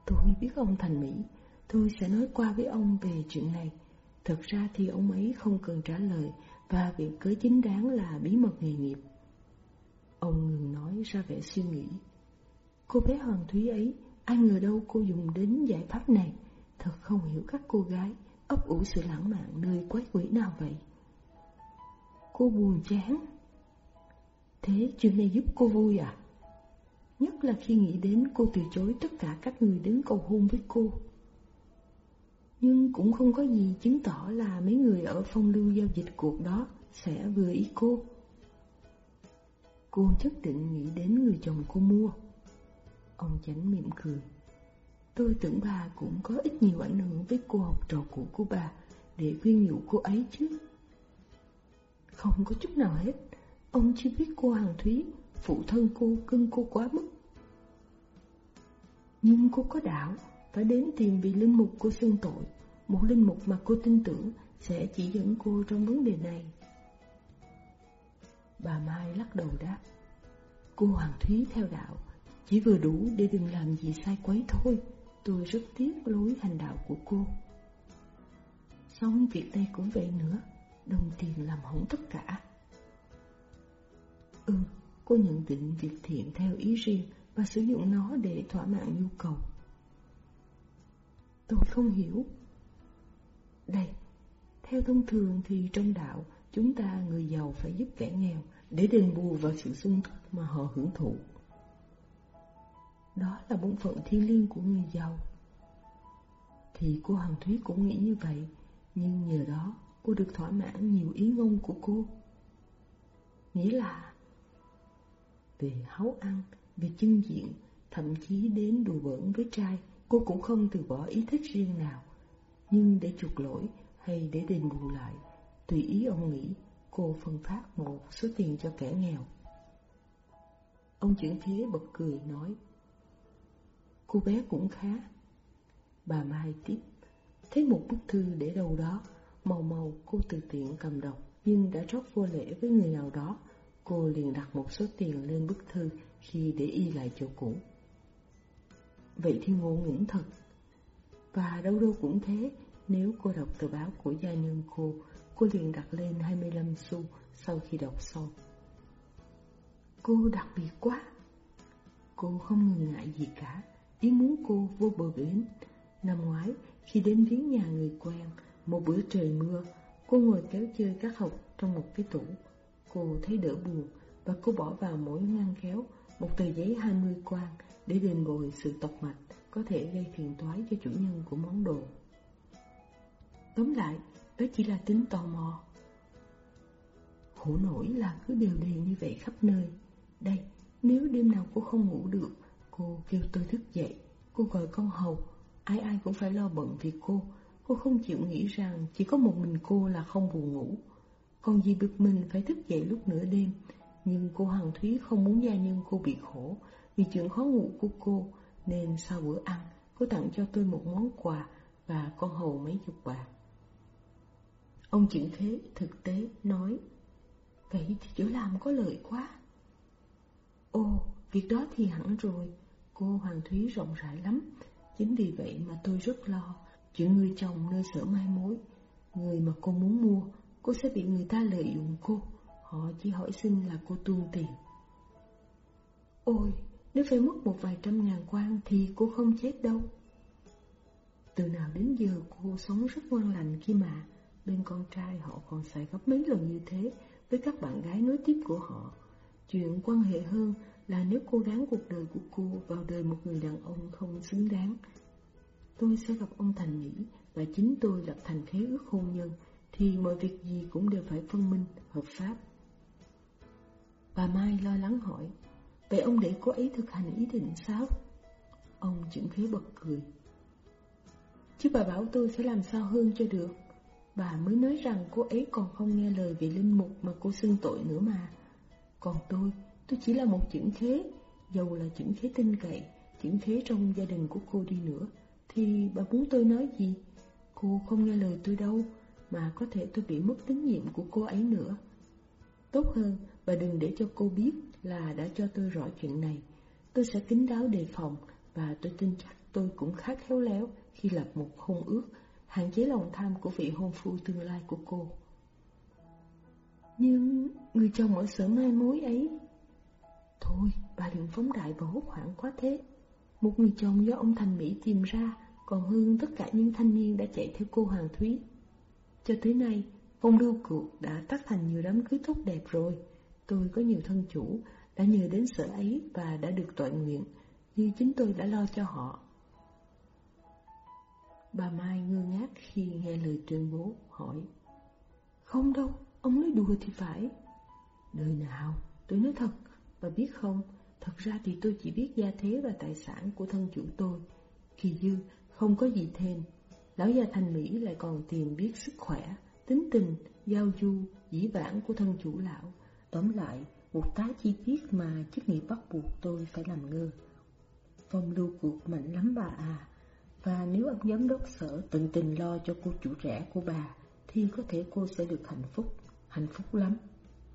Tôi biết ông thành Mỹ, tôi sẽ nói qua với ông về chuyện này. Thật ra thì ông ấy không cần trả lời và việc cớ chính đáng là bí mật nghề nghiệp. Ông ngừng nói ra vẻ suy nghĩ. Cô bé Hoàng Thúy ấy, ai ngờ đâu cô dùng đến giải pháp này, thật không hiểu các cô gái ấp ủ sự lãng mạn nơi quái quỷ nào vậy. Cô buồn chán. Thế chuyện này giúp cô vui à? Nhất là khi nghĩ đến cô từ chối tất cả các người đến cầu hôn với cô. Nhưng cũng không có gì chứng tỏ là mấy người ở phong lưu giao dịch cuộc đó sẽ vừa ý cô. Cô nhất định nghĩ đến người chồng cô mua. Ông chánh mỉm cười. Tôi tưởng bà cũng có ít nhiều ảnh hưởng với cô học trò cũ của bà để khuyên nhủ cô ấy chứ. Không có chút nào hết. Ông chưa biết cô Hằng Thúy, phụ thân cô cưng cô quá mức. Nhưng cô có đạo, phải đến tìm vị linh mục của xương tội, một linh mục mà cô tin tưởng sẽ chỉ dẫn cô trong vấn đề này. Bà Mai lắc đầu đáp, cô Hoàng Thúy theo đạo, Chỉ vừa đủ để đừng làm gì sai quấy thôi. Tôi rất tiếc lối hành đạo của cô. Xong việc đây cũng vậy nữa Đồng tiền làm hỏng tất cả. Ừ, cô nhận định việc thiện theo ý riêng Và sử dụng nó để thỏa mãn nhu cầu. Tôi không hiểu. Đây, theo thông thường thì trong đạo Chúng ta người giàu phải giúp kẻ nghèo Để đền bù vào sự sung túc mà họ hưởng thụ. Đó là bổn phận thiên liêng của người giàu. Thì cô Hằng Thúy cũng nghĩ như vậy Nhưng nhờ đó cô được thỏa mãn nhiều ý ngông của cô. Nghĩa là Về háu ăn, về chân diện Thậm chí đến đùa bỡn với trai Cô cũng không từ bỏ ý thích riêng nào, Nhưng để chuộc lỗi hay để đền bù lại, Tùy ý ông nghĩ, cô phân phát một số tiền cho kẻ nghèo. Ông chuyển thế bật cười nói, Cô bé cũng khá. Bà Mai tiếp, Thấy một bức thư để đâu đó, Màu màu cô từ tiện cầm đọc, Nhưng đã rót vô lễ với người nào đó, Cô liền đặt một số tiền lên bức thư Khi để y lại chỗ cũ. Vậy thì ngộ nghĩnh thật. Và đâu đâu cũng thế, Nếu cô đọc tờ báo của gia nhân cô Cô liền đặt lên 25 xu sau khi đọc xong. Cô đặc biệt quá. Cô không ngừng ngại gì cả. Ý muốn cô vô bờ bến. Năm ngoái, khi đến viếng nhà người quen, Một bữa trời mưa, Cô ngồi kéo chơi các học trong một cái tủ. Cô thấy đỡ buồn Và cô bỏ vào mỗi ngăn kéo Một tờ giấy 20 quan để đền bồi sự tộc mạch Có thể gây phiền toái cho chủ nhân của món đồ. Tóm lại đó chỉ là tính tò mò. Khổ nổi là cứ đều đều như vậy khắp nơi. Đây, nếu đêm nào cô không ngủ được Cô kêu tôi thức dậy. Cô gọi con hầu Ai ai cũng phải lo bận việc cô. Cô không chịu nghĩ rằng chỉ có một mình cô là không buồn ngủ. Còn gì bực mình phải thức dậy lúc nửa đêm Nhưng cô Hằng Thúy không muốn gia nhân cô bị khổ. Vì chuyện khó ngủ của cô Nên sau bữa ăn Cô tặng cho tôi một món quà Và con hầu mấy chục bạc. Ông Trịnh thế thực tế nói Vậy thì chỗ làm có lợi quá. Ồ, việc đó thì hẳn rồi Cô Hoàng Thúy rộng rãi lắm. Chính vì vậy mà tôi rất lo Chuyện người chồng nơi sở mai mối. Người mà cô muốn mua Cô sẽ bị người ta lợi dụng cô. Họ chỉ hỏi xin là cô tuôn tiền. Ôi, nếu phải mất một vài trăm ngàn quan Thì cô không chết đâu Từ nào đến giờ cô sống rất ngoan lành khi mà Bên con trai họ còn xài gấp mấy lần như thế với các bạn gái nối tiếp của họ. Chuyện quan hệ hơn là nếu cô đáng cuộc đời của cô vào đời một người đàn ông không xứng đáng. Tôi sẽ gặp ông Thành Mỹ và chính tôi lập thành khế ước hôn nhân thì mọi việc gì cũng đều phải phân minh, hợp pháp. Bà Mai lo lắng hỏi, vậy ông để cô ấy thực hành ý định sao? Ông chứng khí bật cười. Chứ bà bảo tôi sẽ làm sao hơn cho được. Bà mới nói rằng cô ấy còn không nghe lời vị linh mục mà cô xưng tội nữa mà. Còn tôi, tôi chỉ là một chữ khế, dầu là chữ khế tin cậy, chữ khế trong gia đình của cô đi nữa, thì bà muốn tôi nói gì? Cô không nghe lời tôi đâu, mà có thể tôi bị mất tín nhiệm của cô ấy nữa. Tốt hơn, bà đừng để cho cô biết là đã cho tôi rõ chuyện này. Tôi sẽ kín đáo đề phòng và tôi tin chắc tôi cũng khá khéo léo khi lập một hôn ước hạn chế lòng tham của vị hôn phu tương lai của cô. Nhưng người chồng ở sở mai mối ấy... Thôi, bà đừng phóng đại và hốt hoảng quá thế. Một người chồng do ông Thành Mỹ tìm ra còn hơn tất cả những thanh niên đã chạy theo cô Hoàng Thúy. Cho tới nay, phong lưu cuộc đã tắt thành nhiều đám cưới tốt đẹp rồi. Tôi có nhiều thân chủ đã nhờ đến sở ấy và đã được tội nguyện, như chính tôi đã lo cho họ. Bà Mai ngơ ngác khi nghe lời tuyên bố, hỏi Không đâu, ông nói đùa thì phải. Đời nào, tôi nói thật, bà biết không? Thật ra thì tôi chỉ biết gia thế và tài sản của thân chủ tôi Kỳ dư, không có gì thêm. Lão gia thành Mỹ lại còn tìm biết sức khỏe, tính tình, giao du, dĩ vãng của thân chủ lão. Tóm lại, một tá chi tiết mà chức nghiệp bắt buộc tôi phải làm ngơ Phong lưu cuộc mạnh lắm bà à và nếu ông giám đốc sở tận tình lo cho cô chủ rẻ của bà, thì có thể cô sẽ được hạnh phúc, hạnh phúc lắm.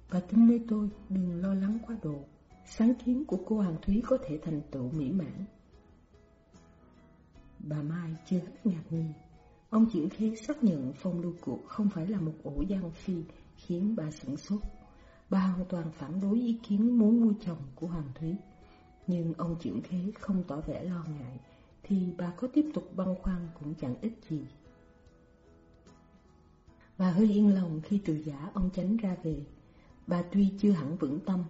Và tính nơi tôi, đừng lo lắng quá độ. sáng kiến của cô Hoàng Thúy có thể thành tựu mỹ mãn. Bà Mai chưa hết ngạc nhiên. Ông Triển Khế xác nhận phong lưu cuộc không phải là một ổ gian phi khiến bà sửng sốt. Bà hoàn toàn phản đối ý kiến muốn mua chồng của Hoàng Thúy. Nhưng ông Triển Khế không tỏ vẻ lo ngại, thì bà có tiếp tục băn khoăn cũng chẳng ích gì. Bà hơi yên lòng khi từ giả ông tránh ra về. Bà tuy chưa hẳn vững tâm,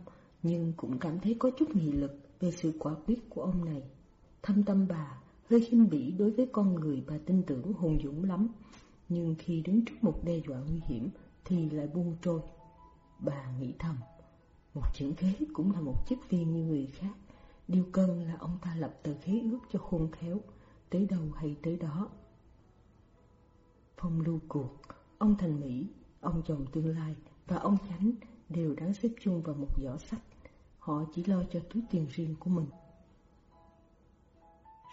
nhưng cũng cảm thấy có chút nghị lực về sự quả quyết của ông này. Thâm tâm bà hơi khinh bỉ đối với con người bà tin tưởng hùng dũng lắm, nhưng khi đứng trước một đe dọa nguy hiểm thì lại buông trôi. Bà nghĩ thầm, một chữ ghế cũng là một chức viên như người khác, điều cần là ông ta lập tờ khế ước cho khôn khéo, tới đâu hay tới đó. Phong lưu cuộc, ông Thành Mỹ, ông chồng tương lai và ông Chánh đều đáng xếp chung vào một giỏ sách. Họ chỉ lo cho túi tiền riêng của mình.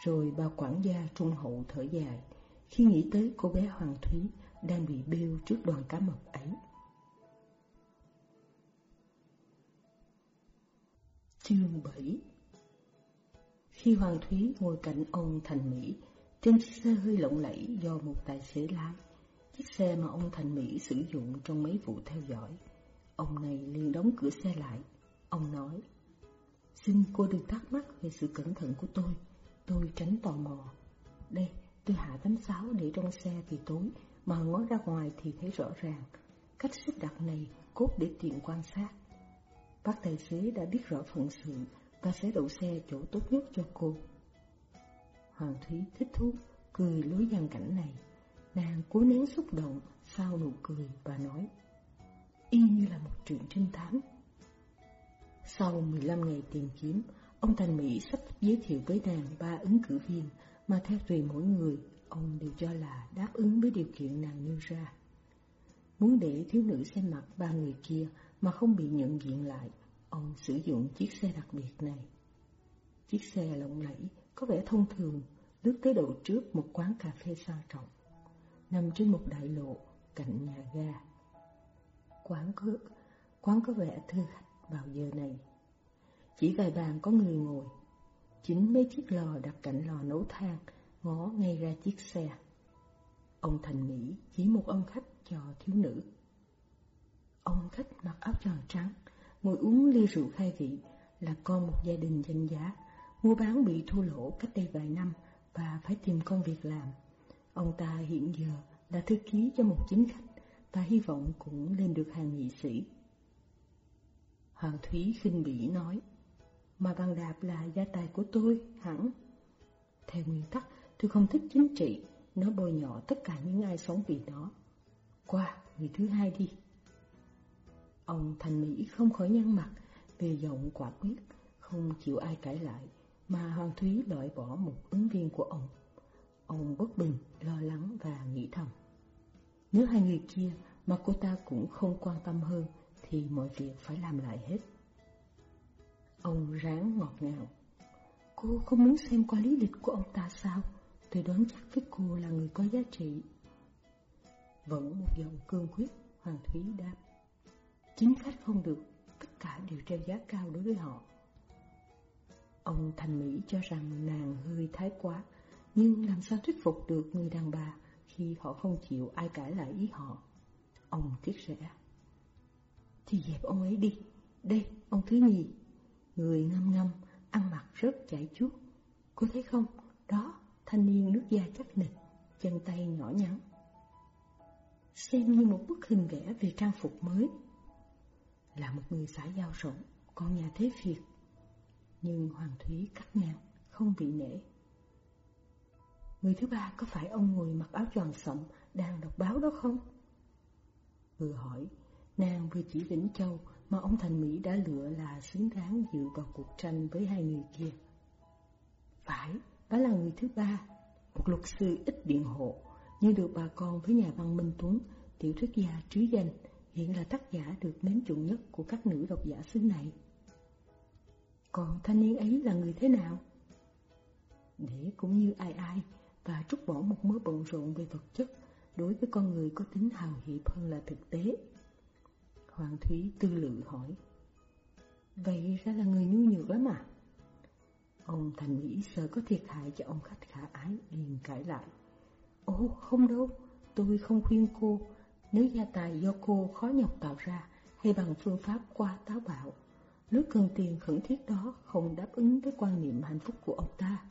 Rồi bà quản gia trung hậu thở dài khi nghĩ tới cô bé Hoàng Thúy đang bị bêu trước đoàn cá mập ấy. Chương 7 Khi Hoàng Thúy ngồi cạnh ông Thành Mỹ, trên chiếc xe hơi lộng lẫy do một tài xế lái, chiếc xe mà ông Thành Mỹ sử dụng trong mấy vụ theo dõi, ông này liền đóng cửa xe lại. Ông nói, xin cô đừng thắc mắc về sự cẩn thận của tôi, tôi tránh tò mò. Đây, tôi hạ tấm sáo để trong xe vì tối, mà ngó ra ngoài thì thấy rõ ràng. Cách xếp đặt này cốt để tiện quan sát. Bác tài xế đã biết rõ phận sự và sẽ đậu xe chỗ tốt nhất cho cô. Hoàng Thúy thích thú, cười lối gian cảnh này. Nàng cố nén xúc động sau nụ cười và nói Y như là một chuyện trinh thám Sau 15 ngày tìm kiếm Ông Thành Mỹ sắp giới thiệu với nàng ba ứng cử viên Mà theo tùy mỗi người Ông đều cho là đáp ứng với điều kiện nàng nêu ra Muốn để thiếu nữ xem mặt ba người kia mà không bị nhận diện lại Ông sử dụng chiếc xe đặc biệt này Chiếc xe lộng lẫy Có vẻ thông thường Lướt tới đầu trước một quán cà phê sang trọng nằm trên một đại lộ cạnh nhà ga. Quán có, quán có vẻ thư khách vào giờ này. Chỉ vài bàn có người ngồi, chính mấy chiếc lò đặt cạnh lò nấu than ngó ngay ra chiếc xe. Ông Thành Mỹ chỉ một ông khách cho thiếu nữ. Ông khách mặc áo tròn trắng, ngồi uống ly rượu khai vị, là con một gia đình danh giá, mua bán bị thua lỗ cách đây vài năm và phải tìm công việc làm. Ông ta hiện giờ là thư ký cho một chính khách và hy vọng cũng lên được hàng nghị sĩ. Hoàng Thúy khinh bỉ nói, mà bằng đạp là gia tài của tôi, hẳn. Theo nguyên tắc, tôi không thích chính trị, nó bôi nhọ tất cả những ai sống vì nó. Qua, người thứ hai đi. Ông Thành Mỹ không khỏi nhăn mặt về giọng quả quyết, không chịu ai cãi lại, mà Hoàng Thúy loại bỏ một ứng viên của ông. Ông bất bình, lo lắng và nghĩ thầm. Nếu hai người kia mà cô ta cũng không quan tâm hơn thì mọi việc phải làm lại hết. Ông ráng ngọt ngào. Cô không muốn xem qua lý lịch của ông ta sao? Tôi đoán chắc với cô là người có giá trị. Vẫn một giọng cương quyết, Hoàng Thúy đáp. Chính khách không được, tất cả đều treo giá cao đối với họ. Ông Thành Mỹ cho rằng nàng hơi thái quá, nhưng làm sao thuyết phục được người đàn bà khi họ không chịu ai cãi lại ý họ. Ông tiếc rẻ. Thì dẹp ông ấy đi. Đây, ông thứ nhì. Người ngâm ngâm, ăn mặc rất chảy chuốt. Cô thấy không? Đó, thanh niên nước da chắc nịch, chân tay nhỏ nhắn. Xem như một bức hình vẽ về trang phục mới. Là một người xã giao rộng, con nhà thế Việt. Nhưng Hoàng Thúy cắt ngang, không bị nể. Người thứ ba có phải ông ngồi mặc áo tròn sậm đang đọc báo đó không? Vừa hỏi, nàng vừa chỉ Vĩnh Châu mà ông Thành Mỹ đã lựa là xứng đáng dự vào cuộc tranh với hai người kia. Phải, đó là người thứ ba, một luật sư ít biện hộ, nhưng được bà con với nhà văn Minh Tuấn, tiểu thuyết gia trứ danh, hiện là tác giả được mến chuộng nhất của các nữ độc giả xứ này. Còn thanh niên ấy là người thế nào? Để cũng như ai ai, và trút bỏ một mớ bận rộn về vật chất đối với con người có tính hào hiệp hơn là thực tế. Hoàng Thúy tư lự hỏi, Vậy ra là người nhu nhược lắm à? Ông Thành Mỹ sợ có thiệt hại cho ông khách khả ái liền cãi lại. Ồ không đâu, tôi không khuyên cô, nếu gia tài do cô khó nhọc tạo ra hay bằng phương pháp qua táo bạo, nếu cần tiền khẩn thiết đó không đáp ứng với quan niệm hạnh phúc của ông ta,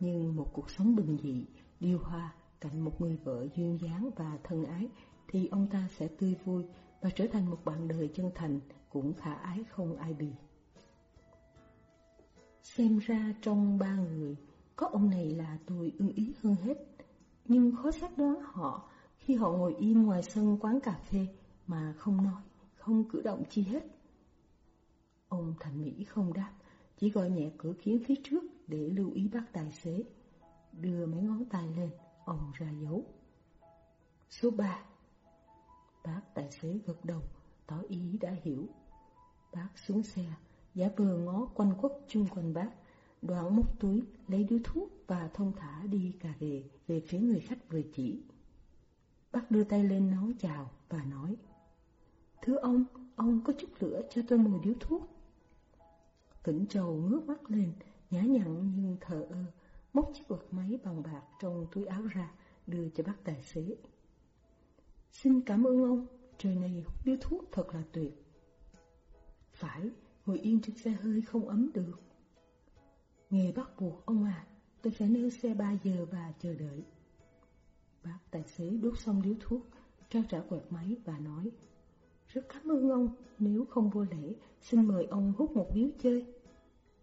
nhưng một cuộc sống bình dị, điều hòa cạnh một người vợ duyên dáng và thân ái thì ông ta sẽ tươi vui và trở thành một bạn đời chân thành cũng khả ái không ai bì. Xem ra trong ba người, có ông này là tôi ưng ý hơn hết, nhưng khó xác đoán họ khi họ ngồi im ngoài sân quán cà phê mà không nói, không cử động chi hết. Ông Thành Mỹ không đáp, chỉ gọi nhẹ cửa kiến phía trước để lưu ý bác tài xế. Đưa mấy ngón tay lên, ông ra dấu. Số ba Bác tài xế gật đầu, tỏ ý đã hiểu. Bác xuống xe, giả vờ ngó quanh quất chung quanh bác, đoạn móc túi, lấy điếu thuốc và thông thả đi cà rề về phía người khách vừa chỉ. Bác đưa tay lên nói chào và nói, Thưa ông, ông có chút lửa cho tôi mùi điếu thuốc. Vĩnh Châu ngước mắt lên, nhã nhặn nhưng thờ ơ, móc chiếc quạt máy bằng bạc trong túi áo ra, đưa cho bác tài xế. Xin cảm ơn ông, trời này điếu thuốc thật là tuyệt. Phải, ngồi yên trên xe hơi không ấm được. Nghề bắt buộc ông à, tôi phải nêu xe 3 giờ và chờ đợi. Bác tài xế đốt xong điếu thuốc, trao trả quẹt máy và nói Rất cảm ơn ông, nếu không vô lễ, xin mời ông hút một điếu chơi.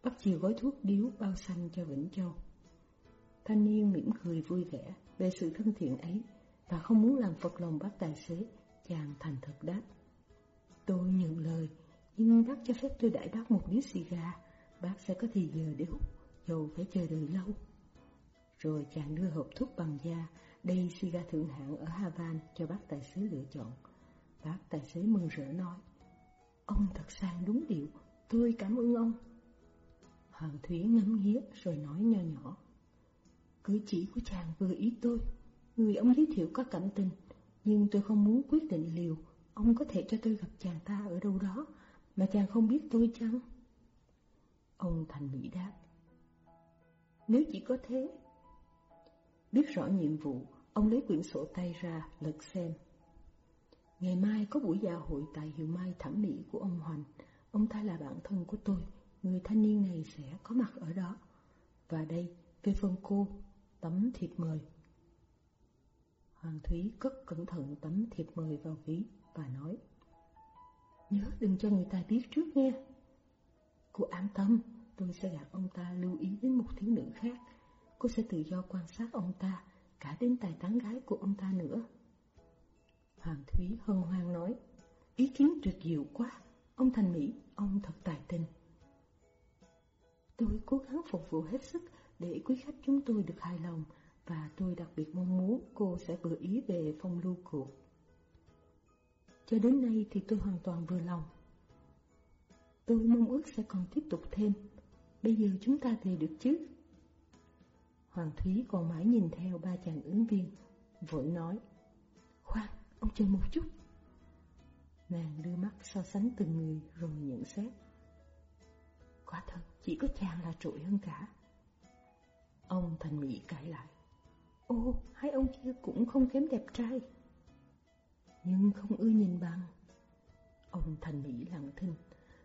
Bác chiều gói thuốc điếu bao xanh cho Vĩnh Châu. Thanh niên mỉm cười vui vẻ về sự thân thiện ấy và không muốn làm phật lòng bác tài xế, chàng thành thật đáp. Tôi nhận lời, nhưng bác cho phép tôi đãi bác một điếu xì gà, bác sẽ có thì giờ để hút, dầu phải chờ đợi lâu. Rồi chàng đưa hộp thuốc bằng da, đây si ga thượng hạng ở Havan cho bác tài xế lựa chọn. Bác tài xế mừng rỡ nói, Ông thật sang đúng điệu, tôi cảm ơn ông. Hoàng Thúy ngắm nghía rồi nói nho nhỏ. Cử chỉ của chàng vừa ý tôi, người ông giới thiệu có cảm tình, nhưng tôi không muốn quyết định liều, ông có thể cho tôi gặp chàng ta ở đâu đó, mà chàng không biết tôi chăng? Ông Thành Mỹ đáp. Nếu chỉ có thế. Biết rõ nhiệm vụ, ông lấy quyển sổ tay ra, lật xem. Ngày mai có buổi dạ hội tại hiệu mai thẩm mỹ của ông Hoành. Ông ta là bạn thân của tôi, người thanh niên này sẽ có mặt ở đó. Và đây, về phần cô, tấm thiệp mời. Hoàng Thúy cất cẩn thận tấm thiệp mời vào ví và nói Nhớ đừng cho người ta biết trước nghe. Cô an tâm, tôi sẽ gạt ông ta lưu ý đến một thiếu nữ khác. Cô sẽ tự do quan sát ông ta, cả đến tài tán gái của ông ta nữa. Hoàng Thúy hân hoan nói, ý kiến tuyệt diệu quá, ông Thành Mỹ, ông thật tài tình. Tôi cố gắng phục vụ hết sức để quý khách chúng tôi được hài lòng và tôi đặc biệt mong muốn cô sẽ vừa ý về phong lưu cuộc. Cho đến nay thì tôi hoàn toàn vừa lòng. Tôi mong ước sẽ còn tiếp tục thêm. Bây giờ chúng ta về được chứ? Hoàng Thúy còn mãi nhìn theo ba chàng ứng viên, vội nói, Khoan, ông chờ một chút. Nàng đưa mắt so sánh từng người rồi nhận xét. Quả thật, chỉ có chàng là trội hơn cả. Ông Thành Mỹ cãi lại. Ô, hai ông kia cũng không kém đẹp trai. Nhưng không ưa nhìn bằng. Ông Thành Mỹ lặng thinh,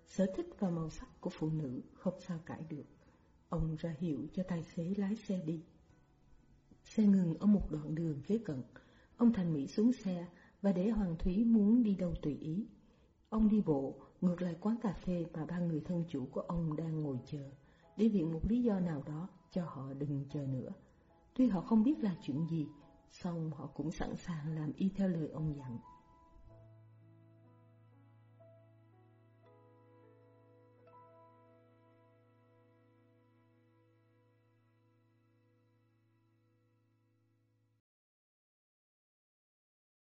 sở thích và màu sắc của phụ nữ không sao cãi được. Ông ra hiệu cho tài xế lái xe đi. Xe ngừng ở một đoạn đường kế cận. Ông Thành Mỹ xuống xe và để Hoàng Thúy muốn đi đâu tùy ý. Ông đi bộ ngược lại quán cà phê mà ba người thân chủ của ông đang ngồi chờ, để viện một lý do nào đó cho họ đừng chờ nữa. Tuy họ không biết là chuyện gì, song họ cũng sẵn sàng làm y theo lời ông dặn.